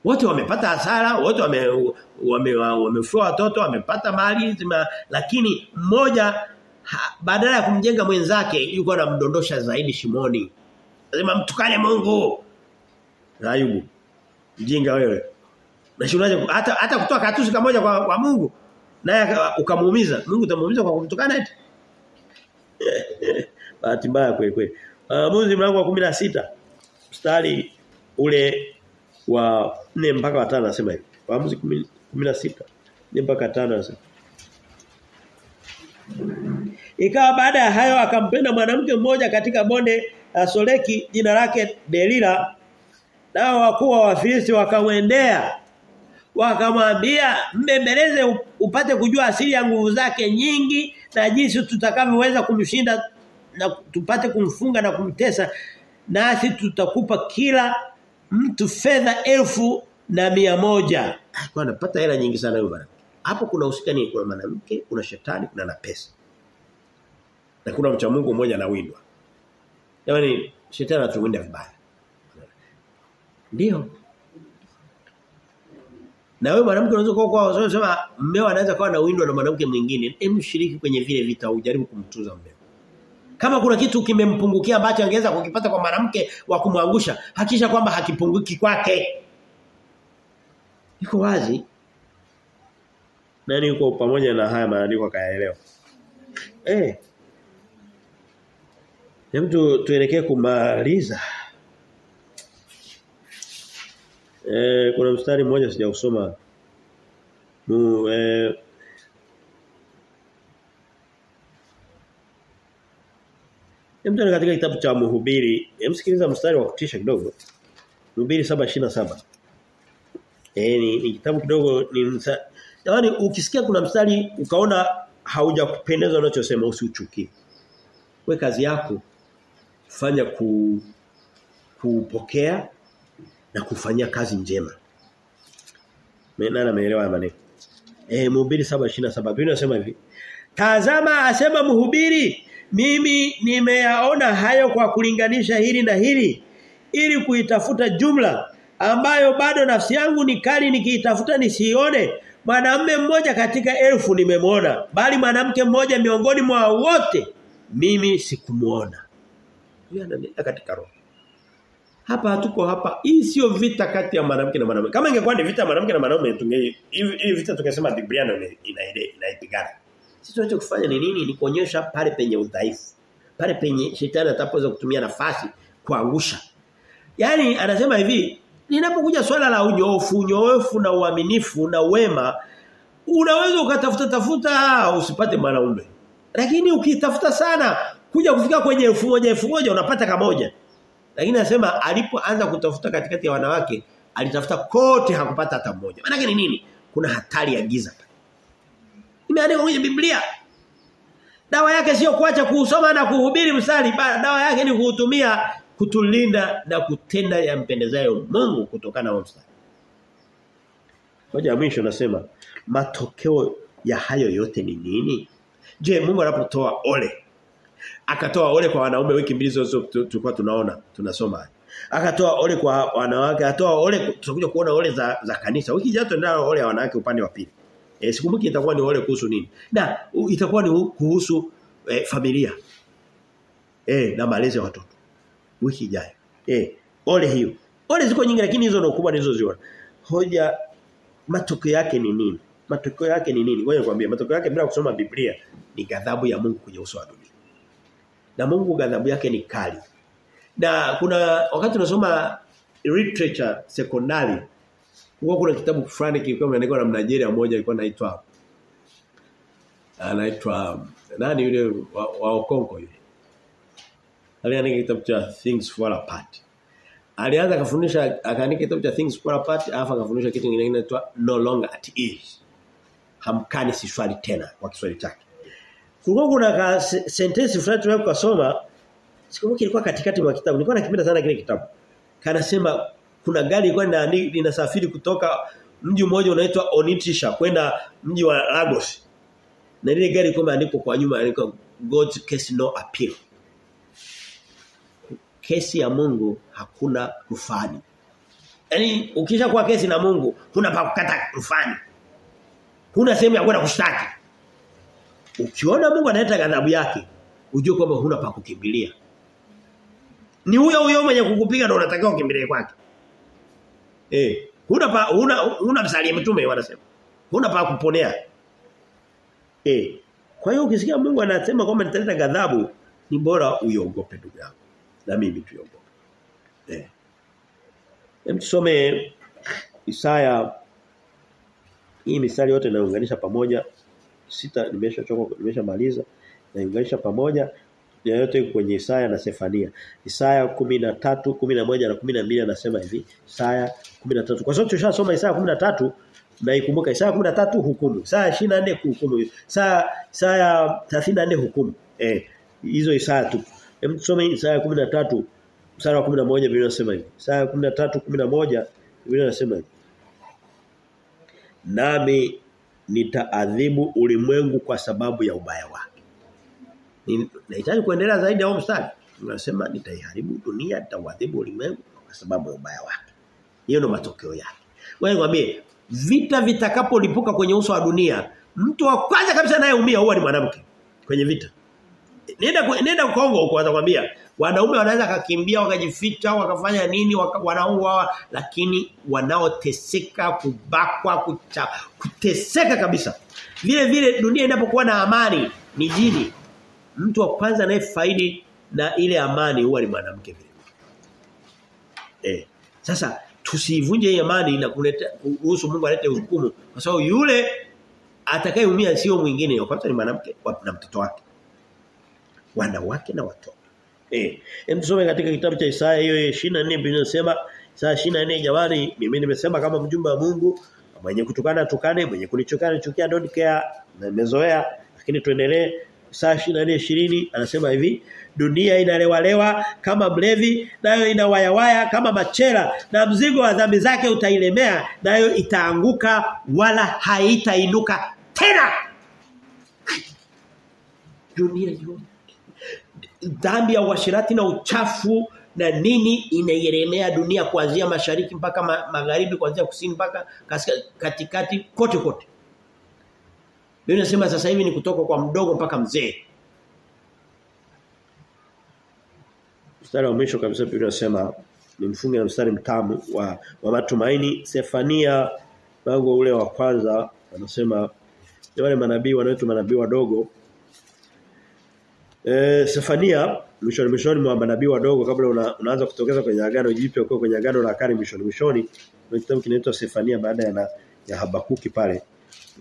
Wote wamepata hasara, wote wame wamefua wame wame watoto, wamepata mali zima, lakini mmoja badala ya kumjenga mwenzake yuko anamdondosha zaidi shimoni. Lazima mtukane Mungu. Ayubu. Mjinga wewe. Na shunaje hata hata kutoa katusi kamoja kwa, kwa Mungu naye ukamuumiza. Mungu utamuumiza kwa kumtukana eti. *laughs* Bahati mbaya kweli kweli. Waamuzi mlango wa 16 mstari ule wa 4 mpaka wa 5 anasema hivi. Waamuzi 16 4 mpaka 5 anasema. Ikawa baada ya hayo akampenda mwanamke mmoja katika bonde la Soleki jina lake Delila nao wakuu wa Wafilisti wakamwendea wakamwambia mbembeleze upate kujua asili ya nguvu zake nyingi na jinsi tutakavyoweza kumshinda na tupate kumfunga na kumtesa nasi tutakupa kila mtu fedha elfu na mia moja. Kwa anapata hela nyingi sana huyo bwana. Hapo kuna usikani kuna mwanamke kuna shetani kuna na pesa. Na kuna mcha Mungu mmoja anawindwa. Yaani shetani anatuwinda vibaya. Ndio. Na wewe mwanamke unaweza kuwa kwa sema mmeo anaweza kuwa na windo na mwanamke mwingine. Hem shiriki kwenye vile vita ujaribu kumtunza mmeo. Kama kuna kitu kimempungukia ambacho angeweza kukipata kwa mwanamke wa kumwangusha, hakisha kwamba hakipunguki kwake. Iko wazi. Nani yuko pamoja na haya maandiko kayaelewa? Eh. Hem tu tuelekee kumaliza. Eh kuna mstari mmoja sijausoma. Mu e, Hem katika kitabu cha Mhubiri, emsikiliza mstari wa kutisha kidogo. Mhubiri 7:27. Eh ni, ni kitabu kidogo ni Yaani ukisikia kuna mstari ukaona haujakupendezwa unachosema usiuchukie. We kazi yako fanya ku kupokea na kufanyia kazi njema. Mimi naelewa maneno. Eh Mhubiri 7:27 Biblia inasema hivi. Tazama asema mhubiri mimi nimeyaona hayo kwa kulinganisha hili na hili ili kuitafuta jumla ambayo bado nafsi yangu ni kali nikiitafuta nisione mwanamume mmoja katika elfu nimemwona bali mwanamke mmoja miongoni mwa wote mimi sikumuona huyo katika roho hapa hatuko hapa. Hii sio vita kati ya mwanamke na mwanamume kama ingekuwa ni vita mwanamke na mwanamume tunge hii vita tungesema Biblia ndio inaipigana. Sisi tunachokufanya ni nini? Ni kuonyesha pale penye udhaifu. Pale penye shetani atapoweza kutumia nafasi kuangusha. Yani anasema hivi Ninapokuja swala la unyofu, unyofu na uaminifu na wema, unaweza ukatafuta tafuta usipate mwanaume. Lakini ukitafuta sana kuja kufika kwenye elfu moja elfu moja unapata kamoja. Lakini anasema alipoanza kutafuta katikati ya wanawake, alitafuta kote hakupata hata mmoja. Maana ni nini? Kuna hatari ya giza. Imeandikwa kwenye Biblia. Dawa yake sio kuacha kuusoma na kuhubiri msali, dawa yake ni kuutumia kutulinda na kutenda ya mpendezayo Mungu kutokana na mstari. Moja mwisho nasema matokeo ya hayo yote ni nini? Je, Mungu anapotoa ole akatoa ole kwa wanaume wiki mbili zote tulikuwa tunaona tunasoma. Akatoa ole kwa wanawake, atoa ole tutakuja kuona ole za, za kanisa. Wiki ijayo ndio ole ya wanawake upande wa pili. E, sikumbuki itakuwa ni ole kuhusu nini. Na itakuwa ni kuhusu e, familia. e, na malezi ya watoto wiki ijayo. e, ole hiyo. Ole ziko nyingi lakini hizo ndio kubwa nilizoziona. Hoja matokeo yake ni nini? Matokeo yake ni nini? Ngoja nikwambie, matokeo yake bila kusoma Biblia ni ghadhabu ya Mungu kwenye uso wa dunia. Na Mungu ghadhabu yake ni kali. Na kuna wakati tunasoma literature secondary huko kuna kitabu fulani kilikuwa kimeandikwa na Mnigeria mmoja alikuwa anaitwa anaitwa nani yule wa, wa Okonko yule aliandika kitabu cha Things Fall Apart. Alianza kufundisha akaandika kitabu cha Things Fall Apart alafu akafundisha kitu kingine kinaitwa No Longer at Ease. Hamkani si swali tena kwa Kiswahili chake. Kulikuwa kuna ka sentence fulani tuliyokuwa kusoma sikumbuki ilikuwa katikati mwa kitabu. Nilikuwa nakipenda sana kile kitabu. Kanasema kuna gari ilikuwa linasafiri kutoka mji mmoja unaitwa Onitsha kwenda mji wa Lagos. Na ile gari ilikuwa imeandikwa kwa nyuma ilikuwa God's case no appeal kesi ya Mungu hakuna rufani. Yaani ukisha kuwa kesi na Mungu kuna pa kukata rufani. Huna sehemu ya kwenda kushtaki. Ukiona Mungu analeta ghadhabu yake, ujue kwamba huna pa kukimbilia. Ni huyo huyo mwenye kukupiga ndio unatakiwa ukimbilie kwake. Eh, huna pa huna huna msalimu mtume wanasema. Huna pa kuponea. Eh. Kwa hiyo ukisikia Mungu anasema kwamba nitaleta ghadhabu, ni bora uiogope ndugu yangu. Na mimi tuiogope. Eh. Hem tusome Isaya hii misali yote inaunganisha pamoja. Sita nimeshachoka nimeshamaliza. Naunganisha pamoja ya yote kwenye Isaya na Sefania. Isaya 13, 11 na 12 anasema hivi. Isaya 13. Kwa sababu tushasoma Isaya 13 na ikumbuka Isaya 13 hukumu. Isaya 24 hukumu. Isaya Isaya 34 hukumu. Eh hizo Isaya tu. Hem tusome Isaya 13 mstari wa 11 Biblia inasema hivi. Isaya 13 11 Biblia inasema hivi. Nami nitaadhibu ulimwengu kwa sababu ya ubaya wake. Nahitaji kuendelea zaidi au mstari. Unasema nitaiharibu dunia, nitauadhibu ulimwengu kwa sababu ya ubaya wake. Hiyo ndio matokeo yake. Wewe ngwambie vita vitakapolipuka kwenye uso wa dunia, mtu wa kwanza kabisa anayeumia huwa ni mwanamke kwenye vita. Nenda nenda Kongo huko atakwambia wanaume wanaweza kakimbia wakajificha wakafanya nini waka, lakini wanaoteseka kubakwa kucha, kuteseka kabisa. Vile vile dunia inapokuwa na amani ni jini. Mtu wa kwanza anayefaidi na ile amani huwa ni mwanamke vile. Eh. Sasa tusivunje hii amani na kuleta kuhusu Mungu alete hukumu kwa sababu yule atakayeumia sio mwingine kwanza ni mwanamke na mtoto wake. Wanawake na watoto. Eh, hem tusome katika kitabu cha Isaya hiyo 24 Biblia inasema Isaya 24 jamani mimi nimesema kama mjumbe wa Mungu mwenye kutukana tukane mwenye kunichukana chukia don't care nimezoea lakini tuendelee. Isaya 24:20 anasema hivi dunia inalewalewa kama mlevi nayo inawayawaya kama machela na mzigo wa dhambi zake utailemea nayo itaanguka wala haitainuka tena. Dunia yote dhambi ya uasherati na uchafu na nini inayeremea dunia kuanzia mashariki mpaka ma, magharibi kuanzia kusini mpaka katikati kote kote. Biblia nasema sasa hivi ni kutoka kwa mdogo mpaka mzee. Mstari wa mwisho kabisa Biblia ni mfungi na mstari mtamu wa, wa matumaini Sefania mlango ule wa kwanza anasema wale manabii wanaitwa manabii wadogo Eh Sefania mwishoni mwishoni mwa manabii wadogo kabla una, unaanza kutokeza kwenye agano jipya uko kwenye agano la kale mwishoni mwishoni kuna kitabu kinaitwa Sefania baada ya na, ya Habakuki pale.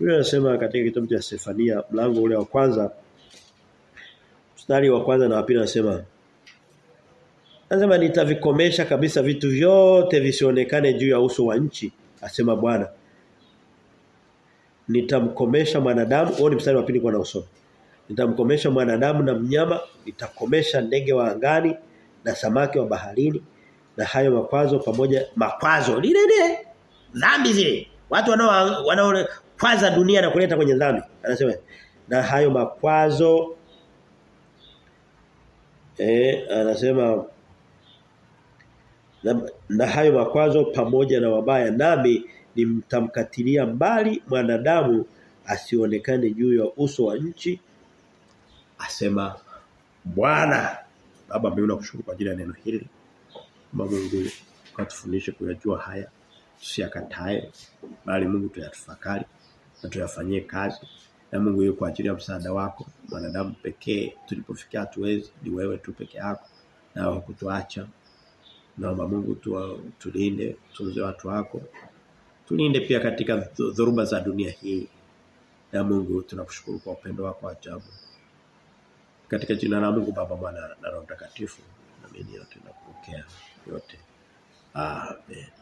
yule anasema katika kitabu cha Sefania mlango ule wa kwanza mstari wa kwanza na wa pili anasema Anasema nitavikomesha kabisa vitu vyote visionekane juu ya uso wa nchi asema Bwana. Nitamkomesha mwanadamu, huo ni mstari wa pili kwa na usoma. Nitamkomesha mwanadamu na mnyama, nitakomesha ndege wa angani na samaki wa baharini na hayo makwazo pamoja makwazo lile lile dhambi zile. Watu wanao wanao kwaza dunia na kuleta kwenye dhambi. Anasema na hayo makwazo eh anasema na, na hayo makwazo pamoja na wabaya nami nimtamkatilia mbali mwanadamu asionekane juu ya uso wa nchi asema Bwana Baba mimi nakushukuru kwa ajili ya neno hili. Baba Mungu katufundishe kuyajua haya. Tusiyakatae bali Mungu tuyatafakari na tuyafanyie kazi. Na Mungu yuko kwa ajili ya msaada wako. Wanadamu pekee tulipofikia hatuwezi ni wewe tu peke yako. Na hukutuacha naomba Mungu tu, tulinde tunze watu wako. Tulinde pia katika dhoruba za dunia hii. Na Mungu tunakushukuru kwa upendo wako ajabu katika jina la Mungu Baba Mwana na Roho Mtakatifu Amen. Yote na kupokea yote amen